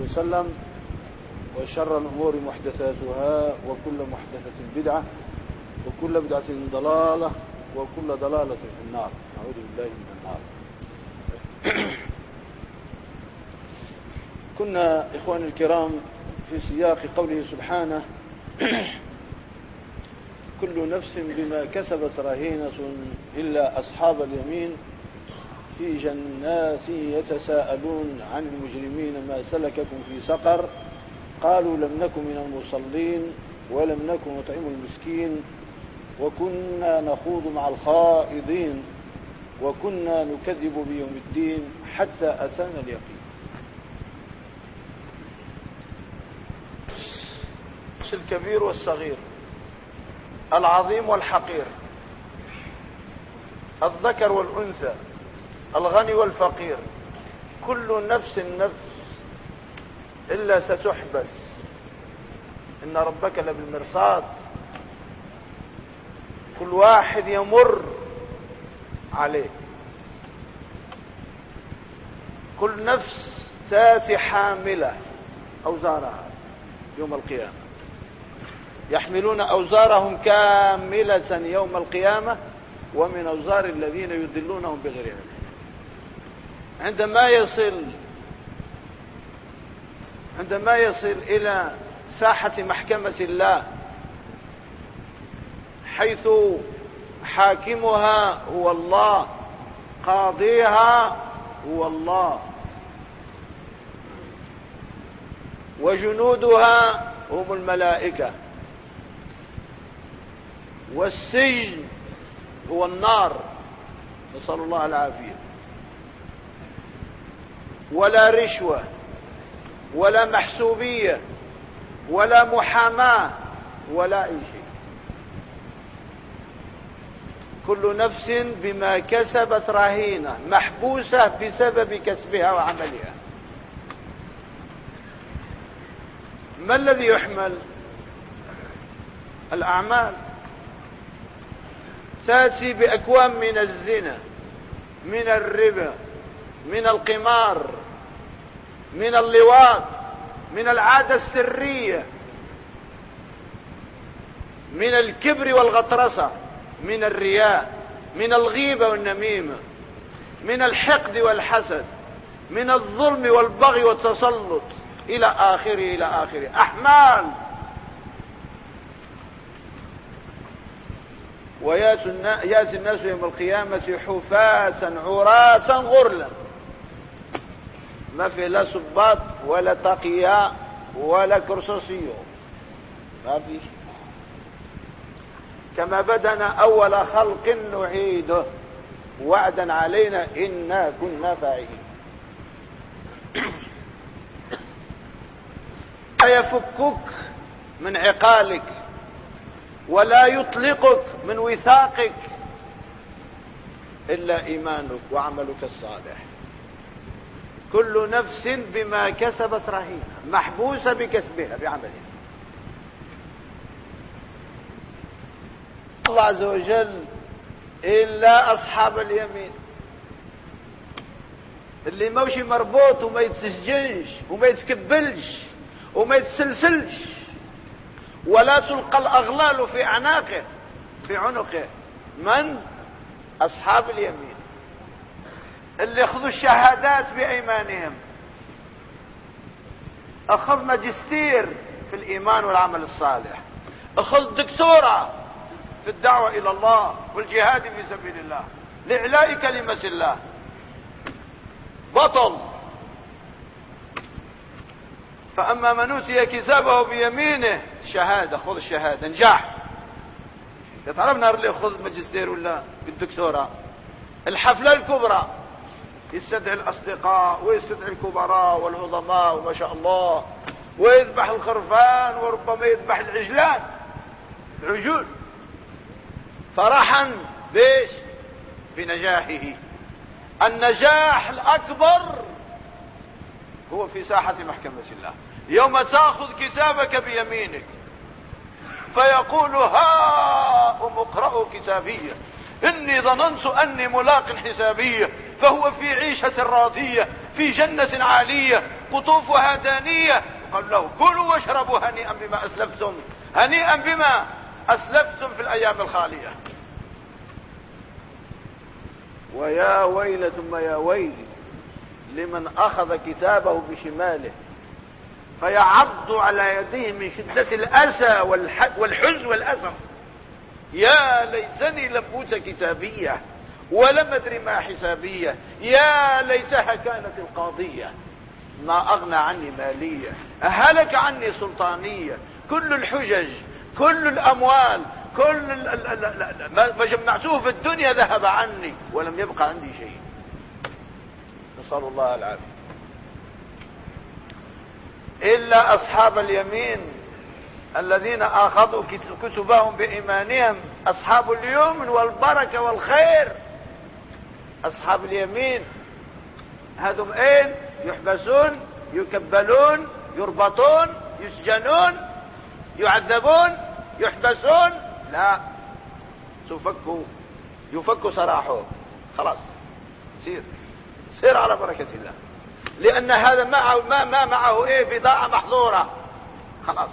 وسلم وشر الأمور محدثاتها وكل محدثة بدعة وكل بدعة ضلالة وكل ضلالة في النار. أعوذ بالله من النار. كنا إخواني الكرام في سياق قوله سبحانه كل نفس بما كسبت رهينة إلا أصحاب اليمين في جنات يتساءلون عن المجرمين ما سلككم في سقر. قالوا لم نكن من المصلين ولم نكن نطعم المسكين. وكنا نخوض مع الخائضين. وكنا نكذب بيوم الدين حتى أتانا اليقين. الكبير والصغير العظيم والحقير الذكر والأنثى الغني والفقير. كل نفس نفس إلا ستحبس. إن ربك لبالمرصاد. كل واحد يمر عليه. كل نفس تاتي حاملة أوزارها يوم القيامة. يحملون أوزارهم كاملة يوم القيامة ومن أوزار الذين يدلونهم بغير علم. عندما يصل عندما يصل إلى ساحة محكمة الله حيث حاكمها هو الله قاضيها هو الله وجنودها هم الملائكة والسجن هو النار نسأل الله العافية. ولا رشوة ولا محسوبية ولا محاماة ولا أي شيء. كل نفس بما كسبت رهينة محبوسة بسبب كسبها وعملها. ما الذي يحمل؟ الأعمال. تأتي بأكوام من الزنا من الربا من القمار. من اللواط من العادة السرية من الكبر والغطرسة من الرياء من الغيبة والنميمة من الحقد والحسد من الظلم والبغي والتسلط إلى آخره إلى آخره. أحمال. ويأتي الناس يوم القيامة حفاة عراة غرلا. ما في لا صباط ولا تقياء ولا كرسوسيو. ما في. كما بدنا أول خلق نعيده. وعدا علينا إنا كنا فاعلين. لا يفكك من عقالك ولا يطلقك من وثاقك إلا إيمانك وعملك الصالح. كل نفس بما كسبت رهينة محبوسة بكسبها بعملها. الله عز وجل إلا أصحاب اليمين. اللي موشي مربوط وما يتسجنش وما يتكبلش وما يتسلسلش. ولا تلقى الأغلال في أعناقه في عنقه. من؟ أصحاب اليمين. اللي اخذوا الشهادات بأيمانهم. أخذ ماجستير في الإيمان والعمل الصالح. أخذ دكتوراه في الدعوة إلى الله والجهاد في سبيل الله. لإعلاء كلمة الله. بطل. فأما من أوتي كتابه بيمينه شهادة خذ الشهادة نجاح. تعرفنا اللي ياخذ ماجستير ولا بالدكتوراه الحفلة الكبرى. يستدعي الأصدقاء ويستدعي الكبراء والعظماء وما شاء الله ويذبح الخرفان وربما يذبح العجلان. العجول فرحا. بيش بنجاحه. النجاح الأكبر هو في ساحة محكمة الله. يوم تأخذ كتابك بيمينك فيقول ها اقرأوا كتابية. إني ظننت أني ملاق حسابية فهو في عيشة راضية في جنة عالية قطوفها دانية. قال له كلوا واشربوا هنيئا بما أسلفتم. هنيئا بما أسلفتم في الأيام الخالية. ويا ويل ثم يا ويل لمن أخذ كتابه بشماله فيعض على يديه من شدة الأسى والحزن والأسف يا ليتني لم أوت كتابية ولم أدري ما حسابية. يا ليتها كانت القاضية. ما أغنى عني مالية. هلك عني سلطانية. كل الحجج كل الأموال كل ما جمعته في الدنيا ذهب عني ولم يبقى عندي شيء. نسأل الله العافية. إلا أصحاب اليمين الذين أخذوا كتبهم بإيمانهم أصحاب اليمن والبركة والخير. أصحاب اليمين هذم إيه؟ يحبسون يكبلون يربطون يسجنون يعذبون يحبسون. لا تفكوا يفك سراحهم خلاص سير. سير على بركة الله. لأن هذا ما, ما معه إيه؟ بضاعة محظورة. خلاص.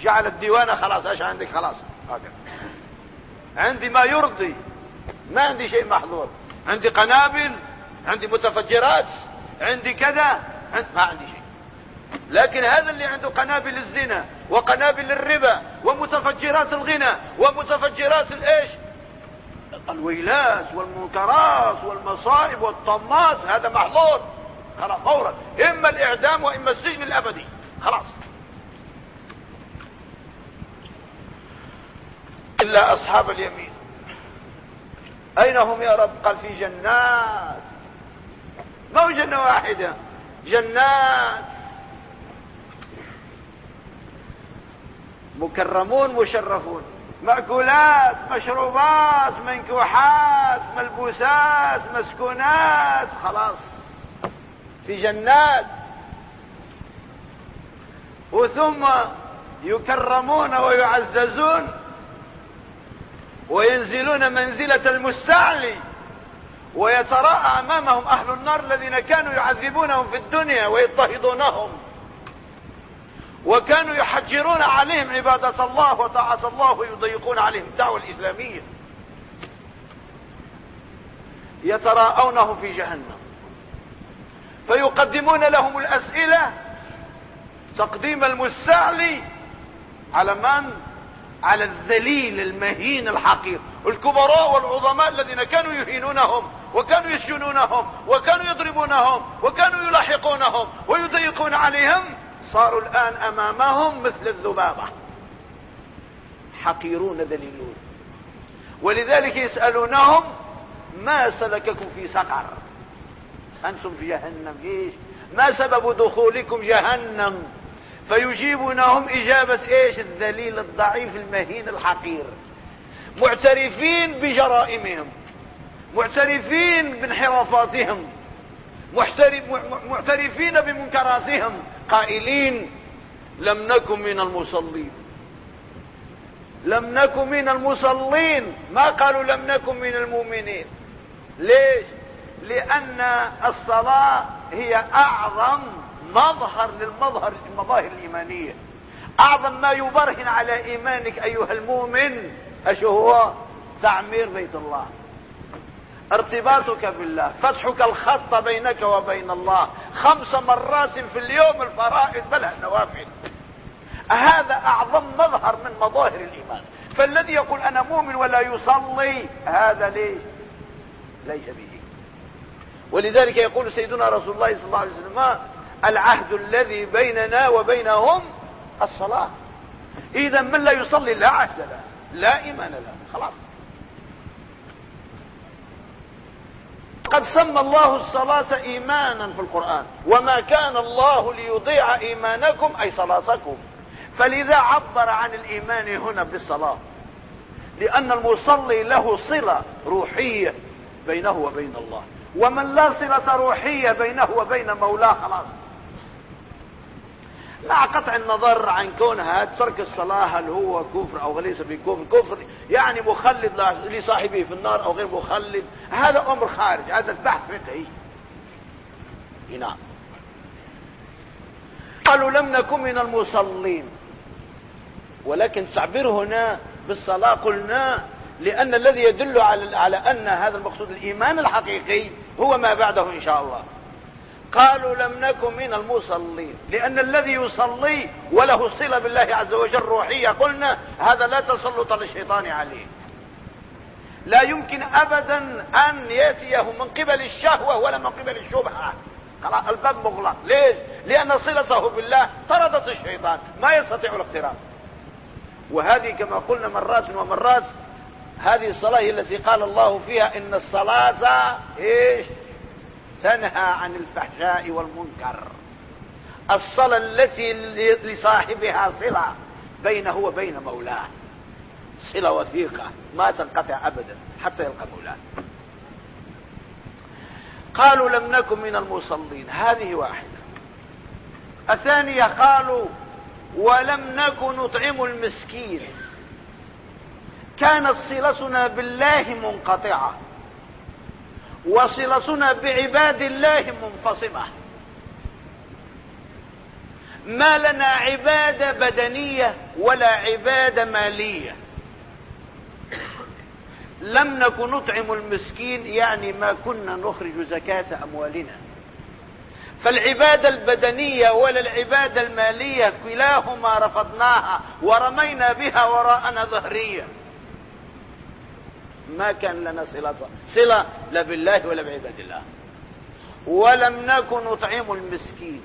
جعل الديوانة خلاص إيش عندك؟ خلاص هكذا. عندي ما يرضي ما عندي شيء محظور. عندي قنابل عندي متفجرات عندي كذا ما عندي شيء. لكن هذا اللي عنده قنابل الزنا وقنابل الربا ومتفجرات الغنى ومتفجرات الايش الويلات والمنكرات والمصائب والطمات هذا محظور. خلاص فورا. إما الإعدام وإما السجن الأبدي. خلاص. إلا أصحاب اليمين. أين هم يا رب؟ قال في جنات. ما هو جنة واحدة؟ جنات. مكرمون مشرفون. مأكولات مشروبات منكوحات ملبوسات مسكونات. خلاص. في جنات. وثم يكرمون ويعززون وينزلون منزلة المستعلي ويتراءى أمامهم أهل النار الذين كانوا يعذبونهم في الدنيا ويضطهدونهم وكانوا يحجرون عليهم عبادة الله وطاعة الله ويضيقون عليهم الدعوة الإسلامية يتراءونه في جهنم فيقدمون لهم الأسئلة تقديم المستعلي على من؟ على الذليل المهين الحقير الكبراء والعظماء الذين كانوا يهينونهم وكانوا يسجنونهم وكانوا يضربونهم وكانوا يلاحقونهم ويضيقون عليهم صاروا الآن أمامهم مثل الذبابة. حقيرون ذليلون. ولذلك يسألونهم ما سلككم في سقر؟ أنتم في جهنم. إيش؟ ما سبب دخولكم جهنم؟ فيجيبونهم إجابة إيش؟ الذليل الضعيف المهين الحقير. معترفين بجرائمهم. معترفين بانحرافاتهم. معترفين بمنكراتهم. قائلين لم نكن من المصلين. لم نكن من المصلين. ما قالوا لم نكن من المؤمنين. ليش؟ لأن الصلاة هي أعظم مظهر للمظهر المظاهر الإيمانية. أعظم ما يبرهن على إيمانك أيها المؤمن اشو هو تعمير بيت الله. ارتباطك بالله فتحك الخط بينك وبين الله. خمس مرات في اليوم الفرائض بل النوافل هذا أعظم مظهر من مظاهر الإيمان. فالذي يقول أنا مؤمن ولا يصلي هذا ليش ليس به. ولذلك يقول سيدنا رسول الله صلى الله عليه وسلم العهد الذي بيننا وبينهم الصلاة. إذا من لا يصلي لا عهد له لا إيمان له خلاص. قد سمى الله الصلاة إيمانا في القرآن وما كان الله ليضيع إيمانكم أي صلاتكم. فلذا عبر عن الإيمان هنا بالصلاة. لأن المصلي له صلة روحية بينه وبين الله. ومن لا صلة روحية بينه وبين مولاه خلاص. مع قطع النظر عن كونها ترك الصلاة هل هو كفر أو ليس بكفر؟ كفر يعني مخلد لصاحبه في النار أو غير مخلد. هذا أمر خارج هذا البحث فقهي. نعم قالوا لم نكن من المصلين. ولكن تعبير هنا بالصلاة. قلنا لأن الذي يدل على, على أن هذا المقصود الإيمان الحقيقي هو ما بعده إن شاء الله. قالوا لم نكن من المصلين لأن الذي يصلي وله صلة بالله عز وجل روحية. قلنا هذا لا تسلط للشيطان عليه. لا يمكن أبدا أن يأتيه من قبل الشهوة ولا من قبل الشبهة. الباب مغلق. ليش؟ لأن صلته بالله طردت الشيطان. ما يستطيع الاقتراب. وهذه كما قلنا مرات ومرات هذه الصلاة التي قال الله فيها إن الصلاة إيش؟ تنهى عن الفحشاء والمنكر. الصلاة التي لصاحبها صلة بينه وبين مولاه. صلة وثيقة ما تنقطع أبدا حتى يلقى مولاه. قالوا لم نكن من المصلين هذه واحدة. الثانية قالوا ولم نكن نطعم المسكين. كانت صلتنا بالله منقطعة. وصلتنا بعباد الله منفصمة. ما لنا عبادة بدنية ولا عبادة مالية. لم نكن نطعم المسكين يعني ما كنا نخرج زكاة أموالنا. فالعبادة البدنية ولا العبادة المالية كلاهما رفضناها ورمينا بها وراءنا ظهريا ما كان لنا صلة صلة لا بالله ولا بعباد الله. ولم نكن نطعم المسكين.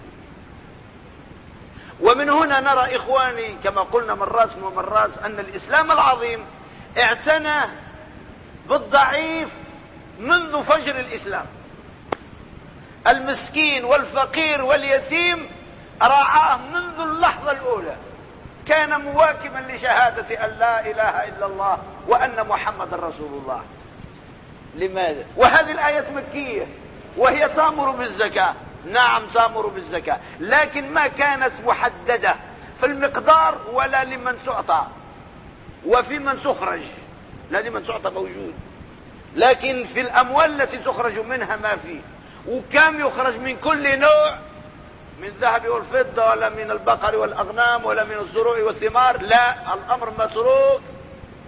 ومن هنا نرى إخواني كما قلنا مرات ومرات أن الإسلام العظيم اعتنى بالضعيف منذ فجر الإسلام. المسكين والفقير واليتيم رعاه منذ اللحظة الأولى. كان مواكبا لشهادة أن لا إله إلا الله وأن محمد رسول الله. لماذا؟ وهذه الآية مكية وهي تأمر بالزكاة. نعم تأمر بالزكاة لكن ما كانت محددة في المقدار ولا لمن تعطى وفي من تخرج لا لمن تعطى موجود. لكن في الأموال التي تخرج منها ما فيه وكم يخرج من كل نوع من الذهب والفضة ولا من البقر والأغنام ولا من الزروع والثمار. لا الأمر متروك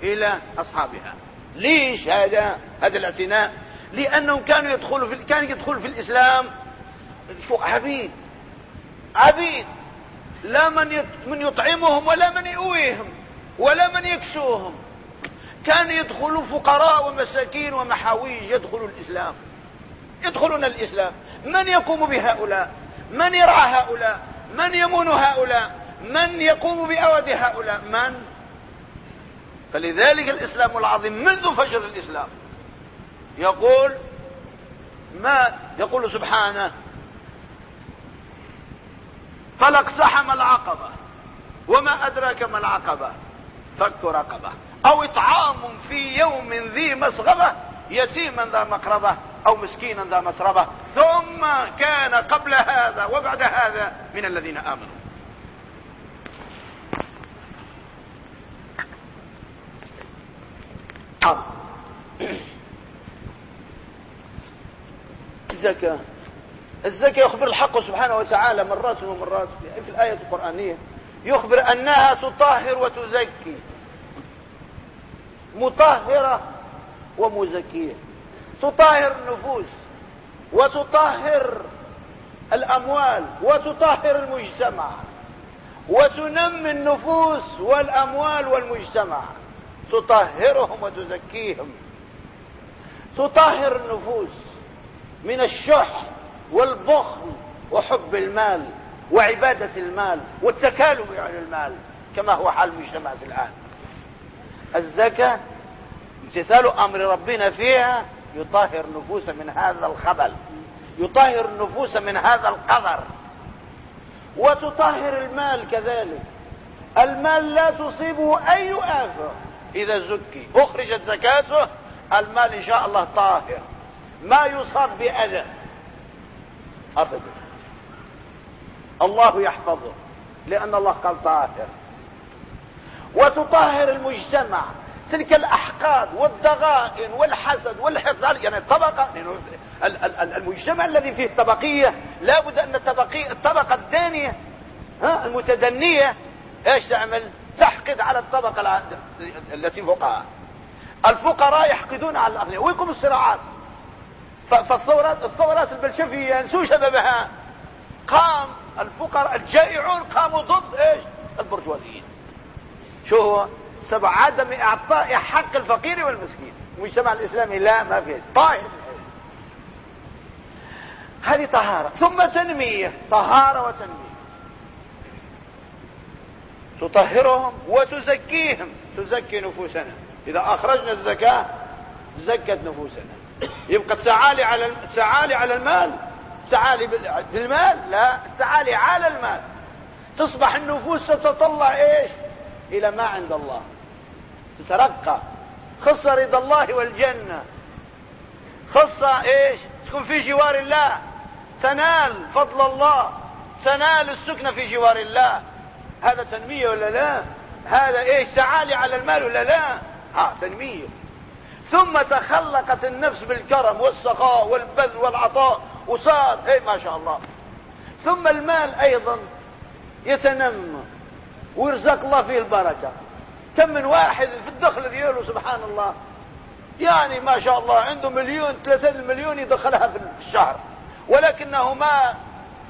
إلى أصحابها. ليش هذا؟ هذا الاعتناء لأنهم كانوا يدخلوا في كان يدخل في الإسلام عبيد. عبيد. لا من من يطعمهم ولا من يؤويهم ولا من يكسوهم. كان يدخلوا فقراء ومساكين ومحاويج يدخلوا الإسلام. يدخلون الإسلام. من يقوم بهؤلاء؟ من يرعى هؤلاء؟ من يمون هؤلاء؟ من يقوم بأود هؤلاء؟ من؟ فلذلك الإسلام العظيم منذ فجر الإسلام يقول ما يقول سبحانه فلاقتحم العقبة وما أدراك ما العقبة؟ فك رقبة. أو إطعام في يوم ذي مسغبة يتيما ذا مقربة أو مسكينا ذا مسربة. ثم كان قبل هذا وبعد هذا من الذين آمنوا. الزكاة. الزكاة يخبر الحق سبحانه وتعالى مرات ومرات. في الآية القرآنية يخبر أنها تطهر وتزكي. مطهرة. ومزكية تطهر النفوس وتطهر الأموال وتطهر المجتمع وتنمي النفوس والأموال والمجتمع. تطهرهم وتزكيهم. تطهر النفوس من الشح والبخل وحب المال وعبادة المال والتكالب على المال كما هو حال المجتمع الآن. الزكاة امتثال أمر ربنا فيها يطهر النفوس من هذا الخبل يطهر النفوس من هذا القذر وتطهر المال كذلك. المال لا تصيبه أي آفة إذا زكي أخرجت زكاته المال إن شاء الله طاهر. ما يصاب بأذى. ابدا. الله يحفظه لأن الله قال طاهر. وتطهر المجتمع. تلك الأحقاد والضغائن والحسد والحقد يعني الطبقة المجتمع الذي فيه الطبقية لابد أن الطبقية الطبقة الدانية ها المتدنية إيش تعمل؟ تحقد على الطبقة التي فوقها. الفقراء يحقدون على الأغنياء. ويكون الصراعات. فالثورات الثورات البلشفية شو سببها قام الفقراء الجائعون قاموا ضد إيش؟ البرجوازيين. شو هو؟ سبب عدم إعطاء حق الفقير والمسكين. المجتمع الإسلامي لا ما فيه. طاهر هذه طهارة. ثم تنمية. طهارة وتنمية. تطهرهم وتزكيهم. تزكي نفوسنا. إذا أخرجنا الزكاة زكت نفوسنا. يبقى التعالي على التعالي على المال. التعالي بالمال. لا التعالي على المال. تصبح النفوس تتطلع إيش؟ إلى ما عند الله. تترقى. خصة رضا الله والجنة. خصة إيش؟ تكون في جوار الله. تنال فضل الله. تنال السكنة في جوار الله. هذا تنمية ولا لا؟ هذا إيش؟ تعالي على المال ولا لا؟ ها تنمية. ثم تخلقت النفس بالكرم والسخاء والبذل والعطاء. وصار اي ما شاء الله. ثم المال أيضا يتنمى. ويرزق الله فيه البركة. كم من واحد في الدخل دياله سبحان الله. يعني ما شاء الله عنده مليون ثلاثين مليون يدخلها في الشهر. ولكنه ما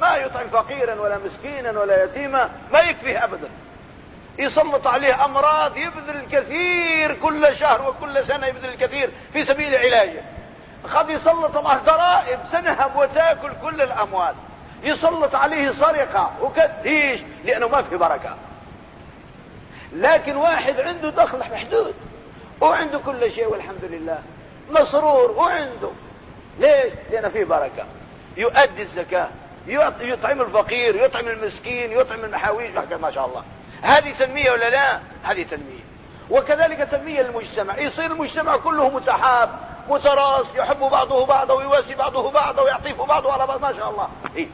ما يطعم فقيرا ولا مسكينا ولا يتيما ما يكفيه ابدا. يسلط عليه أمراض يبذل الكثير كل شهر وكل سنة يبذل الكثير في سبيل علاجه. قد يسلط الله ضرائب سنهب وتأكل كل الأموال. يسلط عليه سرقة وكديش لأنه ما في بركة. لكن واحد عنده دخل محدود وعنده كل شيء والحمد لله. مسرور وعنده ليش؟ لأن فيه بركة. يؤدي الزكاة يطعم الفقير يطعم المسكين يطعم المحاويج. ما شاء الله. هذه تنمية ولا لا؟ هذه تنمية. وكذلك تنمية للمجتمع يصير المجتمع كله متحاب متراص يحب بعضه بعضا ويواسي بعضه بعضا ويعطف بعضه على بعض. ما شاء الله. إيه؟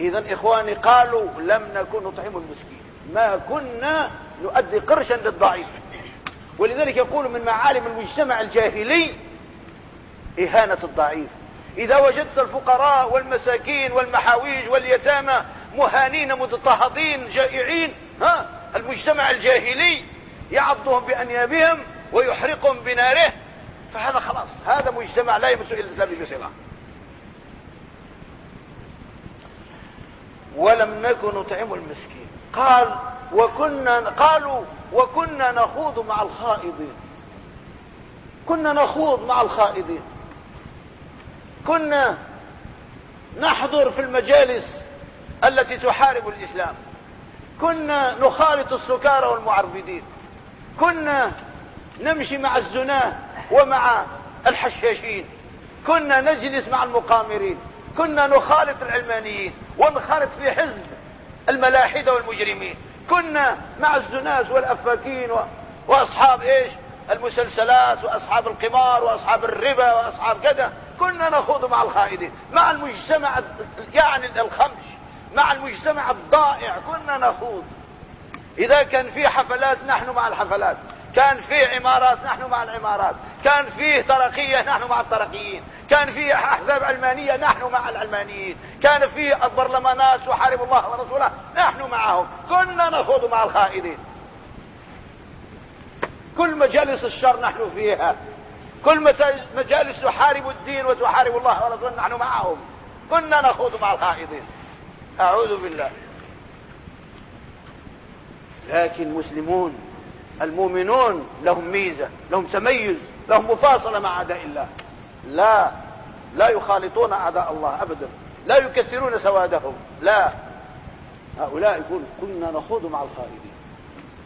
اذا إخواني قالوا لم نكن نطعم المسكين. ما كنا نؤدي قرشا للضعيف. ولذلك يقول من معالم المجتمع الجاهلي إهانة الضعيف. إذا وجدت الفقراء والمساكين والمحاويج واليتامى مهانين مضطهدين جائعين ها المجتمع الجاهلي يعضهم بأنيابهم ويحرقهم بناره فهذا خلاص هذا مجتمع لا يمس الإسلام بصله ولم نكن نطعم المسكين. قال وكنا قالوا وكنا نخوض مع الخائضين. كنا نخوض مع الخائضين. كنا نحضر في المجالس التي تحارب الإسلام. كنا نخالط السكارى والمعربدين. كنا نمشي مع الزناه ومع الحشاشين. كنا نجلس مع المقامرين. كنا نخالط العلمانيين ونخالط في حزب الملاحدة والمجرمين. كنا مع الزناز والأفاكين وأصحاب إيش؟ المسلسلات وأصحاب القمار وأصحاب الربا وأصحاب كذا. كنا نخوض مع الخائدين. مع المجتمع يعني الخمش مع المجتمع الضائع. كنا نخوض. إذا كان في حفلات نحن مع الحفلات. كان في عمارات نحن مع العمارات. كان فيه ترقية نحن مع الترقيين كان فيه أحزاب علمانية نحن مع العلمانيين. كان فيه البرلمانات تحارب الله ورسوله نحن معهم. كنا نخوض مع الخائدين. كل مجالس الشر نحن فيها. كل مجالس تحارب الدين وتحارب الله ورسوله نحن معهم. كنا نخوض مع الخائضين أعوذ بالله. لكن مسلمون المؤمنون لهم ميزة لهم تميز لهم مفاصلة مع أعداء الله. لا لا يخالطون أعداء الله أبدا. لا يكسرون سوادهم. لا. هؤلاء يقول كنا نخوض مع الخالدين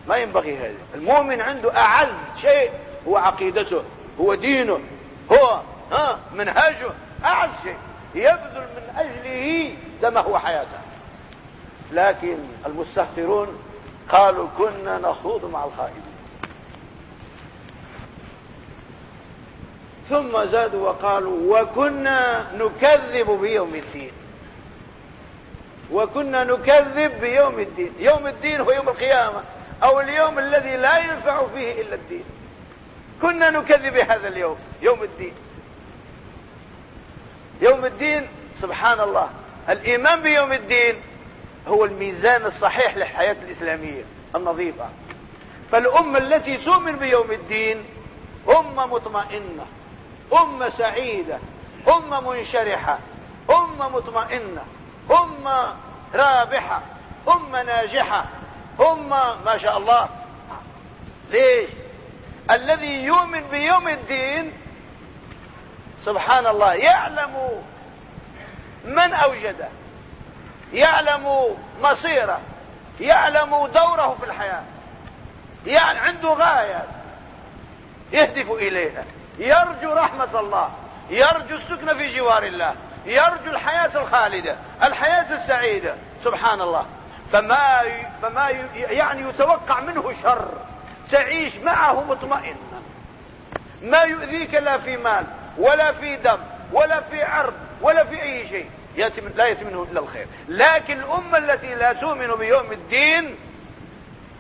ما ينبغي هذا. المؤمن عنده أعز شيء هو عقيدته هو دينه هو ها منهجه أعز شيء. يبذل من أجله دمه وحياته. لكن المستهترون قالوا كنا نخوض مع الخائدين ثم زادوا وقالوا وكنا نكذب بيوم الدين. وكنا نكذب بيوم الدين. يوم الدين هو يوم القيامة أو اليوم الذي لا ينفع فيه إلا الدين. كنا نكذب هذا اليوم يوم الدين. يوم الدين سبحان الله. الإيمان بيوم الدين هو الميزان الصحيح للحياة الإسلامية النظيفة. فالأمة التي تؤمن بيوم الدين أمة مطمئنة أمة سعيدة أمة منشرحة أمة مطمئنة أمة رابحة أمة ناجحة أمة ما شاء الله. ليش؟ الذي يؤمن بيوم الدين سبحان الله يعلم من أوجده. يعلم مصيره يعلم دوره في الحياة يعني عنده غاية يهدف إليها. يرجو رحمة الله يرجو السكن في جوار الله يرجو الحياة الخالدة الحياة السعيدة. سبحان الله. فما فما يعني يتوقع منه شر تعيش معه مطمئنا. ما يؤذيك لا في مال ولا في دم ولا في عرض ولا في أي شيء. يأتي لا يأتي منه إلا الخير. لكن الأمة التي لا تؤمن بيوم الدين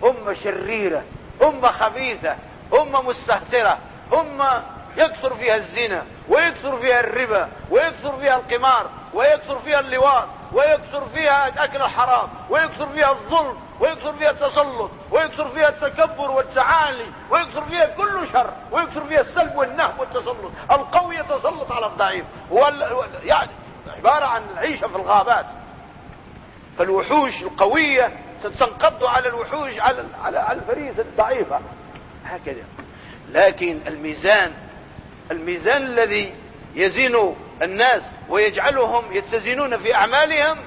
أمة شريرة أمة خبيثة أمة مستهترة أمة يكثر فيها الزنا ويكثر فيها الربا ويكثر فيها القمار ويكثر فيها اللواط ويكثر فيها اكل الحرام ويكثر فيها الظلم ويكثر فيها التسلط ويكثر فيها التكبر والتعالي ويكثر فيها كل شر ويكثر فيها السلب والنهب والتسلط. القوي يتسلط على الضعيف. وال... يعني عبارة عن العيشة في الغابات. فالوحوش القوية تنقض على الوحوش على على الفريسة الضعيفة. هكذا. لكن الميزان الميزان الذي يزين الناس ويجعلهم يتزنون في أعمالهم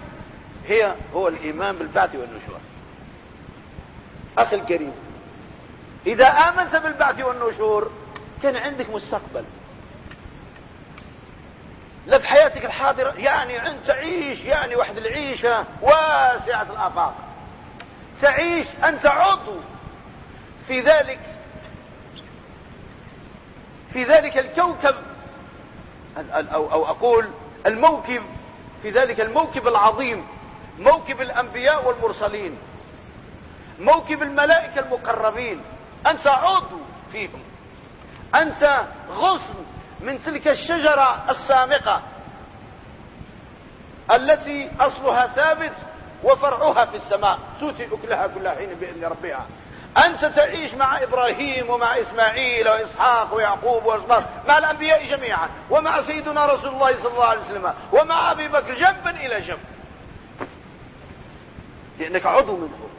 هي هو الإيمان بالبعث والنشور. أخي الكريم إذا آمنت بالبعث والنشور كان عندك مستقبل. لا في حياتك الحاضرة يعني أنت تعيش يعني واحد العيشة واسعة الآفاق. تعيش أنت عضو في ذلك في ذلك الكوكب أو, أو أقول الموكب في ذلك الموكب العظيم موكب الأنبياء والمرسلين موكب الملائكة المقربين. أنت عضو فيهم. أنت غصن من تلك الشجرة السامقة التي أصلها ثابت وفرعها في السماء. تؤتي أكلها كل حين بإذن ربها. أنت تعيش مع إبراهيم ومع إسماعيل وإسحاق ويعقوب وإصبار مع الأنبياء جميعا ومع سيدنا رسول الله صلى الله عليه وسلم ومع أبي بكر جنبا إلى جنب. لأنك عضو منه.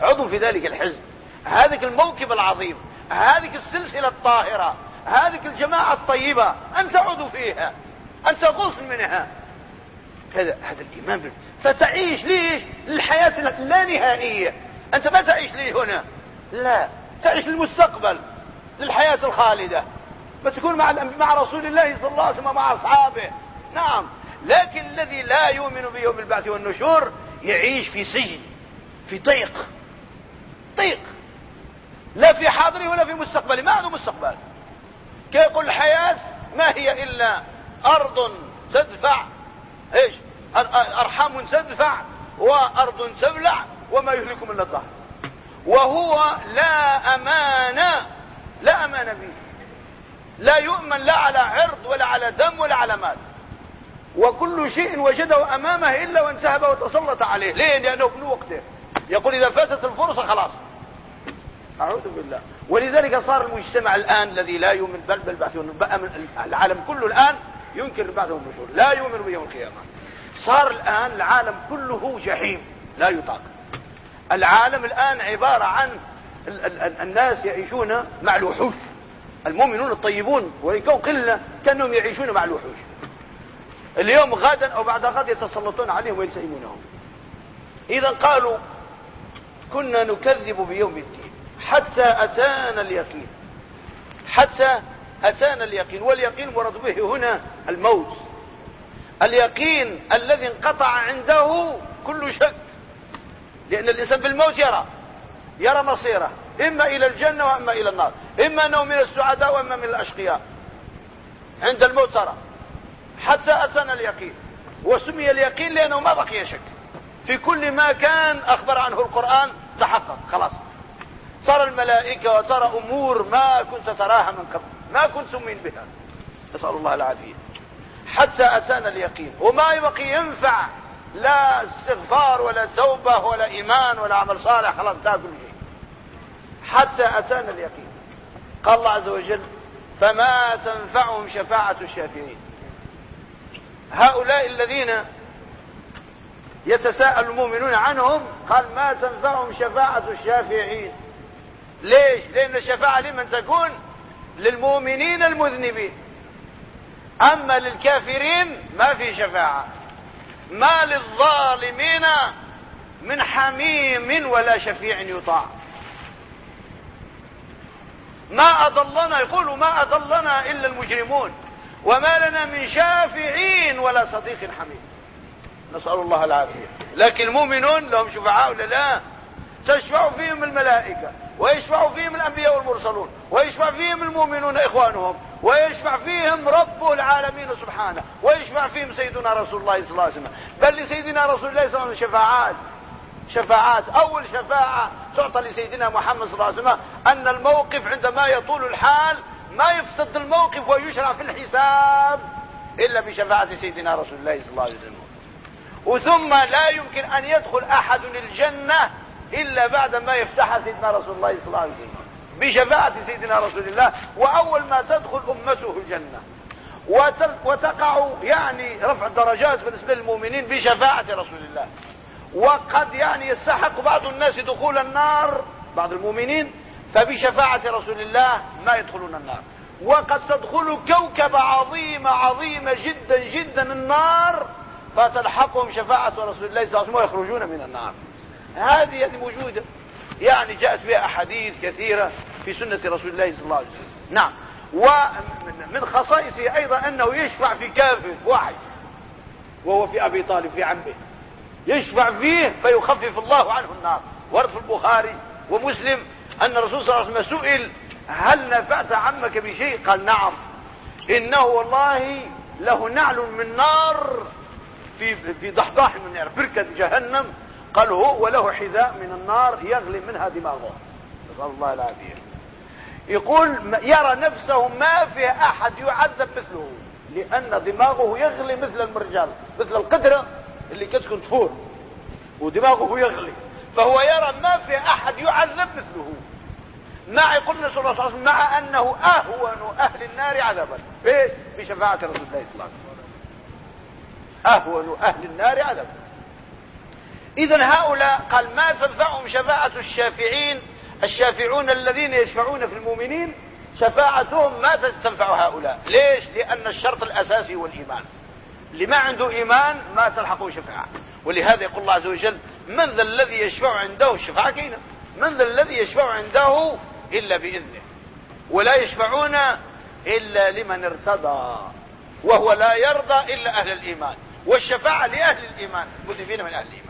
عضو في ذلك الحزب. هذه الموكب العظيم. هذه السلسلة الطاهرة. هذه الجماعة الطيبة أنت عضو فيها أنت غصن منها. هذا هذا الإيمان فتعيش ليش؟ للحياة اللانهائية أنت ما تعيش لي هنا. لا تعيش للمستقبل للحياة الخالدة. بتكون مع مع رسول الله صلى الله عليه وسلم مع أصحابه. نعم. لكن الذي لا يؤمن بيوم البعث والنشور يعيش في سجن في ضيق. ضيق. لا في حاضره ولا في مستقبله ما عنده مستقبل. كيقول الحياة ما هي إلا أرض تدفع. إيش؟ أرحام تدفع وأرض تبلع وما يهلكم إلا الظهر وهو لا أمان لا أمان به لا يؤمن لا على عرض ولا على دم ولا على مال. وكل شيء وجده أمامه إلا وانتهب وتسلط عليه. ليه؟ لأنه ابن وقته يقول إذا فاتت الفرصة خلاص. أعوذ بالله. ولذلك صار المجتمع الآن الذي لا يؤمن بل بالبعث العالم كله الآن ينكر البعث والنشور لا يؤمن بيوم القيامة. صار الآن العالم كله جحيم لا يطاق. العالم الآن عبارة عن الناس يعيشون مع الوحوش. المؤمنون الطيبون وإن كانوا قلة كأنهم يعيشون مع الوحوش. اليوم غدا أو بعد غد يتسلطون عليهم ويلتئمونهم إذا قالوا كنا نكذب بيوم الدين. حتى أتانا اليقين. حتى أتانا اليقين. واليقين مراد به هنا الموت. اليقين الذي انقطع عنده كل شك. لأن الإنسان بالموت يرى. يرى مصيره. إما إلى الجنة وإما إلى النار. إما أنه من السعداء وإما من الأشقياء. عند الموت ترى. حتى أتانا اليقين. وسمي اليقين لأنه ما بقي شك. في كل ما كان أخبر عنه القرآن تحقق. خلاص. ترى الملائكة وترى أمور ما كنت تراها من قبل ما كنت تؤمن بها. نسأل الله العافية. حتى أتانا اليقين. وما يبقي ينفع لا استغفار ولا توبة ولا إيمان ولا عمل صالح خلاص تاكل شيء. حتى أتانا اليقين. قال الله عز وجل فما تنفعهم شفاعة الشافعين. هؤلاء الذين يتساءل المؤمنون عنهم قال ما تنفعهم شفاعة الشافعين. ليش؟ لأن الشفاعة لمن تكون للمؤمنين المذنبين. أما للكافرين ما في شفاعة. ما للظالمين من حميم ولا شفيع يطاع. ما أضلنا يقولوا ما أضلنا إلا المجرمون. وما لنا من شافعين ولا صديق حميم. نسأل الله العافية. لكن المؤمنون لهم شفعاء ولا لا؟ تشفع فيهم الملائكة ويشفع فيهم الأنبياء والمرسلون ويشفع فيهم المؤمنون إخوانهم ويشفع فيهم رب العالمين سبحانه ويشفع فيهم سيدنا رسول الله صلى الله عليه وسلم. بل لسيدنا رسول الله صلى الله عليه وسلم شفاعات. شفاعات. أول شفاعة تعطى لسيدنا محمد صلى الله عليه وسلم أن الموقف عندما يطول الحال ما يفسد الموقف ويشرع في الحساب إلا بشفاعة سيدنا رسول الله صلى الله عليه وسلم. وثم لا يمكن أن يدخل أحد الجنة إلا بعد ما يفتحها سيدنا رسول الله صلى الله عليه وسلم. بشفاعة سيدنا رسول الله. وأول ما تدخل أمته الجنة. وتقع يعني رفع الدرجات بالنسبة للمؤمنين بشفاعة رسول الله. وقد يعني يستحق بعض الناس دخول النار بعض المؤمنين فبشفاعة رسول الله ما يدخلون النار. وقد تدخل كوكب عظيمة عظيمة جدا جدا النار فتلحقهم شفاعة رسول الله صلى الله عليه وسلم ويخرجون من النار. هذه يعني موجودة. يعني جاءت بها أحاديث كثيرة في سنة رسول الله صلى الله عليه وسلم. نعم. ومن خصائصه أيضا أنه يشفع في كافر واحد وهو في أبي طالب في عمه. يشفع فيه فيخفف الله عنه النار. ورد في البخاري ومسلم أن الرسول صلى الله عليه وسلم سئل هل نفعت عمك بشيء؟ قال نعم. إنه والله له نعل من نار في في ضحضاح من نار بركة جهنم. قال هو وله حذاء من النار يغلي منها دماغه. نسأل الله العافية. يقول يرى نفسه ما في أحد يعذب مثله لأن دماغه يغلي مثل المرجال مثل القدرة اللي كتكون تفور. ودماغه يغلي فهو يرى ما في أحد يعذب مثله. مع يقول النبي صلى الله عليه وسلم مع أنه أهون أهل النار عذابا. إيش؟ بشفاعة رسول الله صلى الله عليه وسلم. أهون أهل النار عذابا. إذا هؤلاء قال ما تنفعهم شفاعة الشافعين الشافعون الذين يشفعون في المؤمنين شفاعتهم ما تنفع هؤلاء. ليش؟ لأن الشرط الأساسي هو الإيمان. اللي ما عنده إيمان ما تلحقه شفاعة. ولهذا يقول الله عز وجل من ذا الذي يشفع عنده الشفاعة كينا؟ من ذا الذي يشفع عنده إلا بإذنه. ولا يشفعون إلا لمن ارتضى. وهو لا يرضى إلا أهل الإيمان. والشفاعة لأهل الإيمان. مذنبين من أهل الإيمان.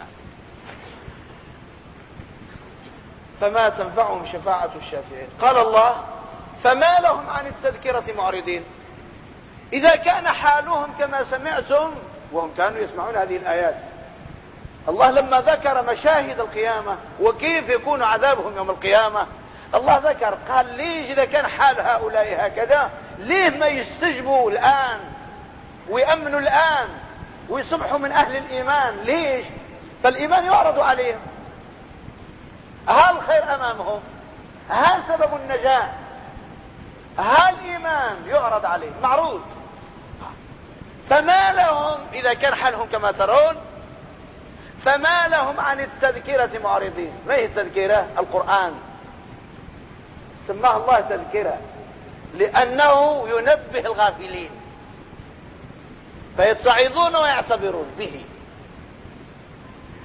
فما تنفعهم شفاعة الشافعين. قال الله فما لهم عن التذكرة معرضين. إذا كان حالهم كما سمعتم وهم كانوا يسمعون هذه الآيات. الله لما ذكر مشاهد القيامة وكيف يكون عذابهم يوم القيامة الله ذكر قال ليش إذا كان حال هؤلاء هكذا؟ ليه ما يستجبوا الآن؟ ويأمنوا الآن؟ ويصبحوا من أهل الإيمان؟ ليش؟ فالإيمان يعرض عليهم. هل الخير أمامهم؟ هل سبب النجاة؟ هل الإيمان يعرض عليه معروض. فما لهم إذا كان حالهم كما ترون فما لهم عن التذكرة معرضين. ما هي التذكرة؟ القرآن. سماه الله تذكرة لأنه ينبه الغافلين. فيتعظون ويعتبرون به.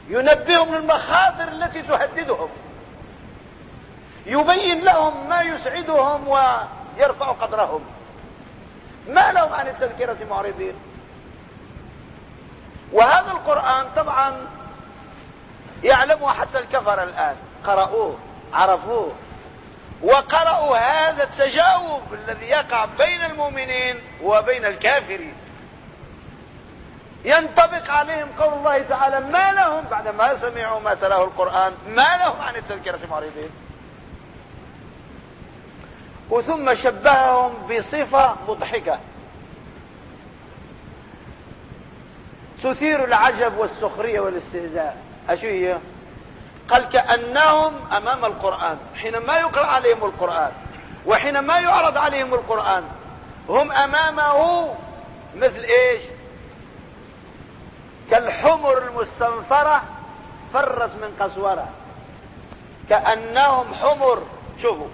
ينبههم المخاطر التي تهددهم يبين لهم ما يسعدهم ويرفع قدرهم. ما لهم عن التذكرة معرضين؟ وهذا القرآن طبعا يعلمه حتى الكفر الآن. قرأوه عرفوه. وقرأوا هذا التجاوب الذي يقع بين المؤمنين وبين الكافرين. ينطبق عليهم قول الله تعالى ما لهم بعد ما سمعوا ما تلاه القرآن. ما لهم عن التذكرة معرضين؟ وثم شبههم بصفة مضحكة. تثير العجب والسخرية والاستهزاء. أشو هي؟ قال كأنهم أمام القرآن حينما يقرأ عليهم القرآن وحينما يعرض عليهم القرآن هم أمامه مثل إيش؟ كالحمر المستنفرة فرس من قسورة. كأنهم حمر شوفوا.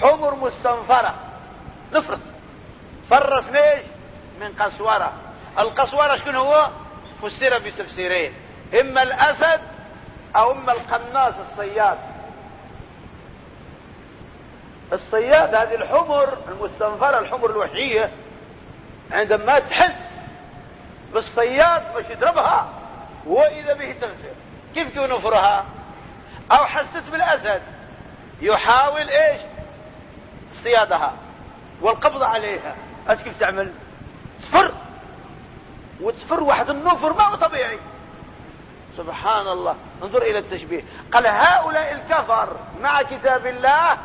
حمر مستنفرة. نفرس. فرس ميش من قسورة. القسورة شكون هو؟ فسر بتفسيرين. إما الأسد أو إما القناص الصياد. الصياد هذه الحمر المستنفرة الحمر الوحشية. عندما تحس بالصياد باش يضربها وإذا به تنفر. كيف نفرها؟ أو حست بالأسد. يحاول إيش؟ اصطيادها والقبض عليها. إيش كيف تعمل؟ تفر وتفر واحد النفر ما هو طبيعي. سبحان الله انظر إلى التشبيه. قال هؤلاء الكفر مع كتاب الله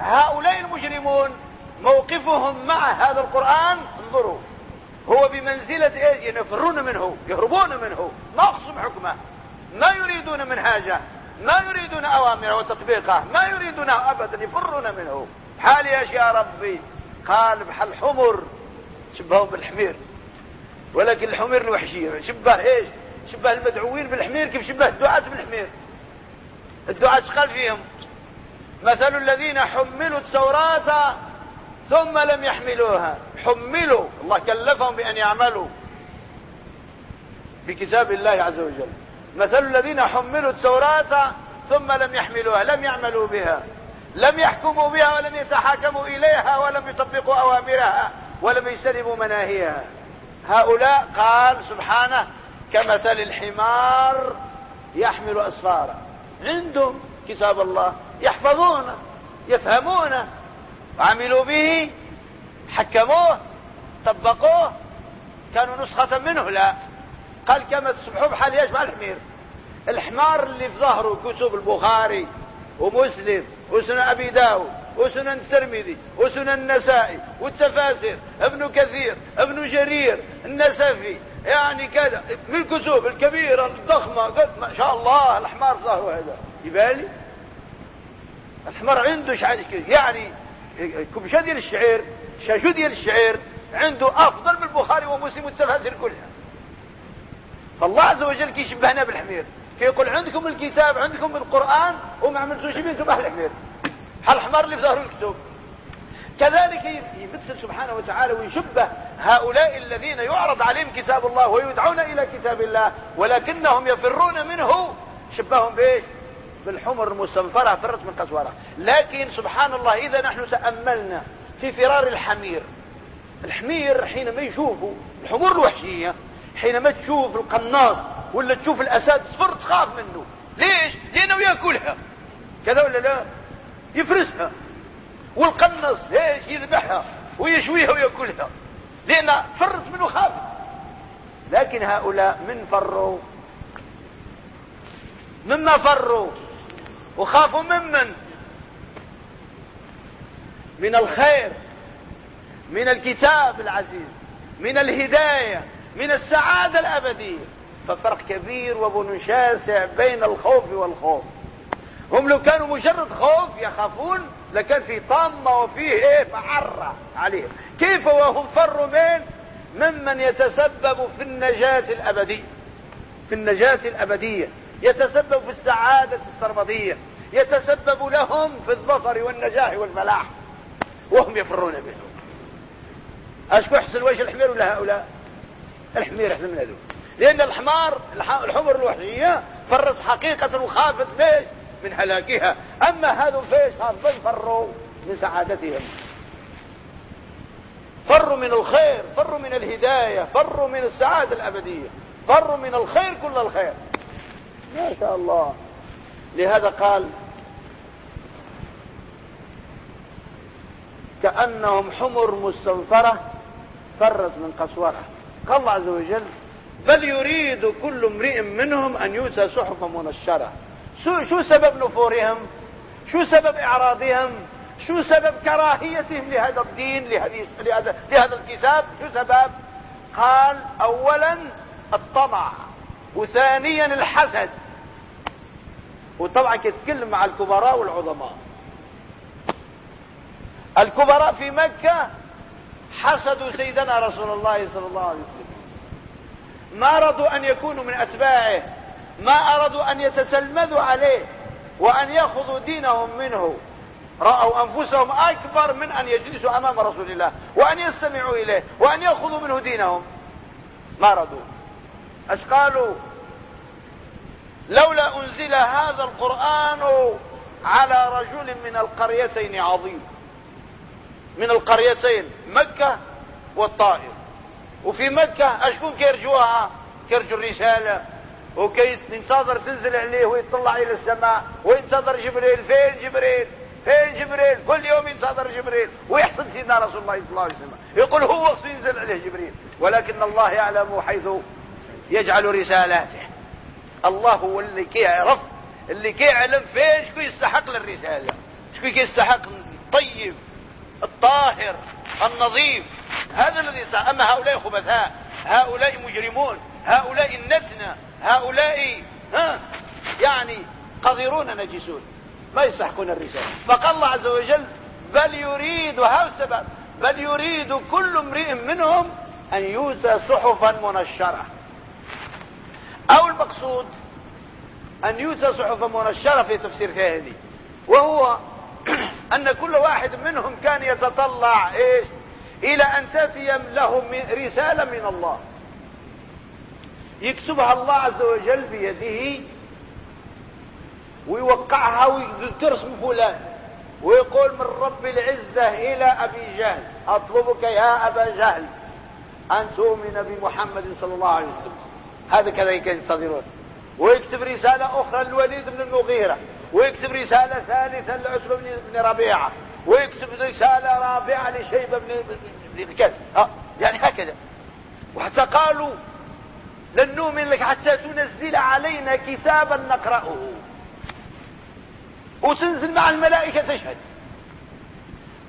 هؤلاء المجرمون موقفهم مع هذا القرآن. انظروا. هو بمنزلة إيش؟ يفرون منه يهربون منه. ما اقسم حكمه. ما يريدون منهاجه. ما يريدون أوامره وتطبيقه. ما يريدونه ابدا يفرون منه. حال إيش يا ربي. قال بحال حمر شبههم بالحمير. ولكن الحمير الوحشية. شبه إيش؟ شبه المدعوين بالحمير كيف شبه الدعاة بالحمير. الدعاة قال فيهم؟ مثل الذين حملوا التوراة ثم لم يحملوها. حملوا. الله كلفهم بأن يعملوا. بكتاب الله عز وجل. مثل الذين حملوا التوراة ثم لم يحملوها. لم يعملوا بها. لم يحكموا بها ولم يتحاكموا إليها ولم يطبقوا أوامرها ولم يجتنبوا مناهيها. هؤلاء قال سبحانه كمثل الحمار يحمل أسفارا عندهم كتاب الله يحفظونه يفهمونه. وعملوا به حكموه طبقوه. كانوا نسخة منه لا. قال كما تسبحوا بحال يشبع الحمير. الحمار اللي في ظهره كتب البخاري ومسلم. وسنن أبي داود وسنن الترمذي وسنن النسائي والتفاسير ابن كثير ابن جرير النسفي يعني كذا من الكتب الكبيرة الضخمة قد ما شاء الله الحمار ظهره هذا. يبالي؟ الحمار عنده يعني كبشة ديال الشعير؟ شاشو ديال الشعير؟ عنده أفضل من البخاري ومسلم والتفاسير كلها. فالله عز وجل كيشبهنا بالحمير. كيقول عندكم الكتاب عندكم القرآن وما عملتوش بينكم أهل الحمير الحمار اللي في ظهر الكتب. كذلك يمثل سبحانه وتعالى ويشبه هؤلاء الذين يعرض عليهم كتاب الله ويدعون إلى كتاب الله ولكنهم يفرون منه شبههم بإيش؟ بالحمر المستنفرة فرت من قسورة لكن سبحان الله إذا نحن تأملنا في فرار الحمير. الحمير حينما يشوفوا الحمور الوحشية حينما تشوف القناص ولا تشوف الاسد صفر تخاف منه. ليش؟ لأنه يأكلها. كذا ولا لا؟ يفرسها والقنص إيش؟ يذبحها ويشويها ويأكلها. لأن فرت منه خاف. لكن هؤلاء من فروا؟ مما فروا؟ وخافوا ممن من الخير من الكتاب العزيز من الهداية من السعادة الأبدية. ففرق كبير وبن شاسع بين الخوف والخوف. هم لو كانوا مجرد خوف يخافون لكان في طامة وفيه إيه؟ معرة عليهم. كيف وهم فروا من؟ ممن يتسبب في النجاة الأبدية. في النجاة الأبدية. يتسبب في السعادة السرمدية يتسبب لهم في الظفر والنجاح والفلاح. وهم يفرون به. أشكو أحسن وجه الحمير ولا هؤلاء؟ الحمير أحسن من هذول. لأن الحمار الحمر الوحشية فرت حقيقة وخافت ليش؟ من هلاكها. أما هذا فيش هذا فروا من سعادتهم. فروا من الخير فروا من الهداية فروا من السعادة الأبدية. فروا من الخير كل الخير. ما شاء الله. لهذا قال كأنهم حمر مستنفرة فرت من قسورة. قال الله عز وجل بل يريد كل امرئ منهم أن يؤتى صحفا منشرة. شو, سبب نفورهم؟ شو سبب إعراضهم؟ شو سبب كراهيتهم لهذا الدين لهذا, لهذا الكتاب؟ شو سبب؟ قال اولا الطمع وثانيا الحسد. وطبعا كيتكلم مع الكبراء والعظماء. الكبراء في مكة حسدوا سيدنا رسول الله صلى الله عليه وسلم. ما رضوا أن يكونوا من أتباعه ما أرادوا أن يتسلمذوا عليه وأن يأخذوا دينهم منه. رأوا أنفسهم أكبر من أن يجلسوا أمام رسول الله وأن يستمعوا إليه وأن يأخذوا منه دينهم. ما رضوا. اش قالوا؟ لولا أنزل هذا القرآن على رجل من القريتين عظيم. من القريتين مكة والطائف. وفي مكة أشكون كيرجوها؟ كيرجوا الرسالة. وكينتظر تنزل عليه ويطلع إلى السماء وينتظر جبريل. فين جبريل؟ فين جبريل؟ كل يوم ينتظر جبريل. ويحصل سيدنا رسول الله صلى الله عليه وسلم. يقول هو وقت ينزل عليه جبريل. ولكن الله يعلم حيث يجعل رسالاته. الله هو اللي كيعرف اللي كيعلم فين شكون يستحق للرسالة. شكون يستحق الطيب الطاهر النظيف. هذا الذي يستحق أما هؤلاء خبثاء هؤلاء مجرمون هؤلاء النتنة هؤلاء ها؟ يعني قذرون نجسون. ما يستحقون الرسالة. فقال الله عز وجل بل يريد هذا السبب بل يريد كل امرئ منهم أن يؤتى صحفا منشرة. أو المقصود أن يؤتى صحفا منشرة في تفسير هذه. وهو ان كل واحد منهم كان يتطلع إيش؟ إلى أن تاتي له رسالة من الله. يكتبها الله عز وجل بيده ويوقعها ويذكر اسم فلان ويقول من رب العزة إلى أبي جهل. أطلبك يا أبا جهل أن تؤمن بمحمد صلى الله عليه وسلم. هذا كذا ينتظرون. ويكتب رسالة أخرى للوليد بن المغيرة. ويكتب رسالة ثالثة لعتبة بن ربيعة ويكتب رسالة رابعة لشيبة بن كذا آه، يعني هكذا. وحتى قالوا لن نؤمن لك حتى تنزل علينا كتابا نقرأه. وتنزل مع الملائكة تشهد.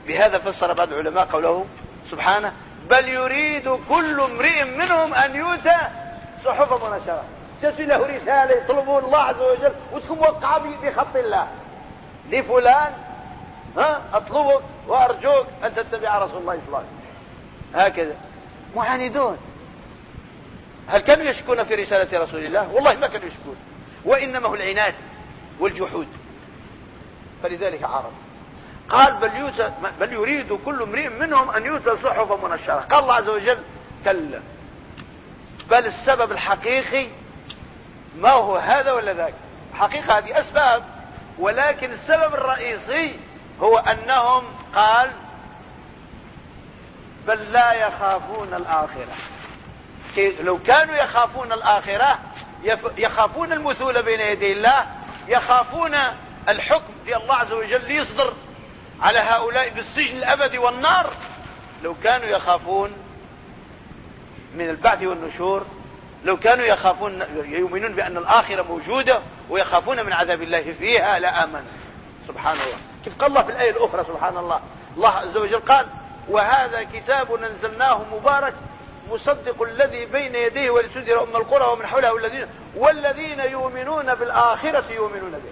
بهذا فسر بعض العلماء قوله سبحانه بل يريد كل امرئ منهم أن يؤتى صحف منشرة تأتي له رسالة يطلبون الله عز وجل وتكون موقعة بخط الله. لفلان ها أطلبك وأرجوك أن تتبع رسول الله صلى الله عليه وسلم. هكذا. معاندون. هل كانوا يشكون في رسالة رسول الله؟ والله ما كانوا يشكون. وإنما هو العناد والجحود. فلذلك عرض قال بل, بل يريد كل امرئ منهم أن يؤتى صحفا منشرة. قال الله عز وجل كلا. بل السبب الحقيقي ما هو هذا ولا ذاك. حقيقة هذه أسباب ولكن السبب الرئيسي هو أنهم قال بل لا يخافون الآخرة. لو كانوا يخافون الآخرة يخافون المثول بين يدي الله يخافون الحكم في الله عز وجل ليصدر على هؤلاء بالسجن الأبدي والنار لو كانوا يخافون من البعث والنشور لو كانوا يخافون يؤمنون بأن الآخرة موجودة ويخافون من عذاب الله فيها لآمن سبحان الله. كيف قال الله في الآية الأخرى سبحان الله. الله عز وجل قال وهذا كتاب نزلناه مبارك مصدق الذي بين يديه ولتنذر أم القرى ومن حولها والذين والذين يؤمنون بالآخرة يؤمنون به.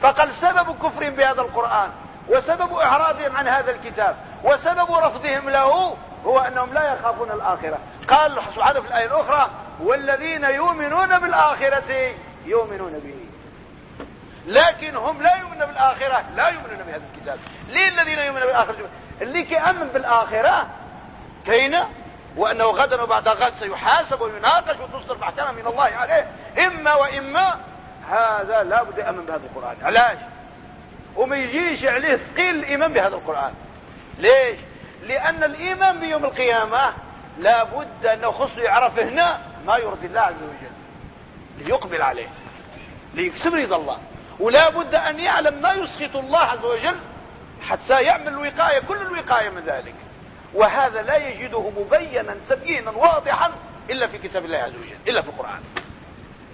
فقال سبب كفرهم بهذا القرآن وسبب إعراضهم عن هذا الكتاب وسبب رفضهم له هو أنهم لا يخافون الآخرة. قال سبحانه في الآية الأخرى والذين يؤمنون بالآخرة يؤمنون به. لكن هم لا يؤمنون بالآخرة لا يؤمنون بهذا الكتاب. ليه الذين يؤمنون بالآخرة؟ اللي كأمن بالآخرة؟ كين؟ وأنه غدا وبعد غد سيحاسب ويناقش وتصدر محكمة من الله عليه. إما وإما هذا لا بد يأمن بهذا القرآن. علاش؟ وما يجيش عليه ثقيل الإيمان بهذا القرآن. ليش؟ لأن الإيمان بيوم القيامة لا بد أنه خصه يعرف هنا ما يرضي الله عز وجل. ليقبل عليه. ليكسب رضا الله. ولا بد أن يعلم ما يسخط الله عز وجل حتى يعمل الوقاية كل الوقاية من ذلك. وهذا لا يجده مبينا تبيينا واضحا إلا في كتاب الله عز وجل إلا في القرآن.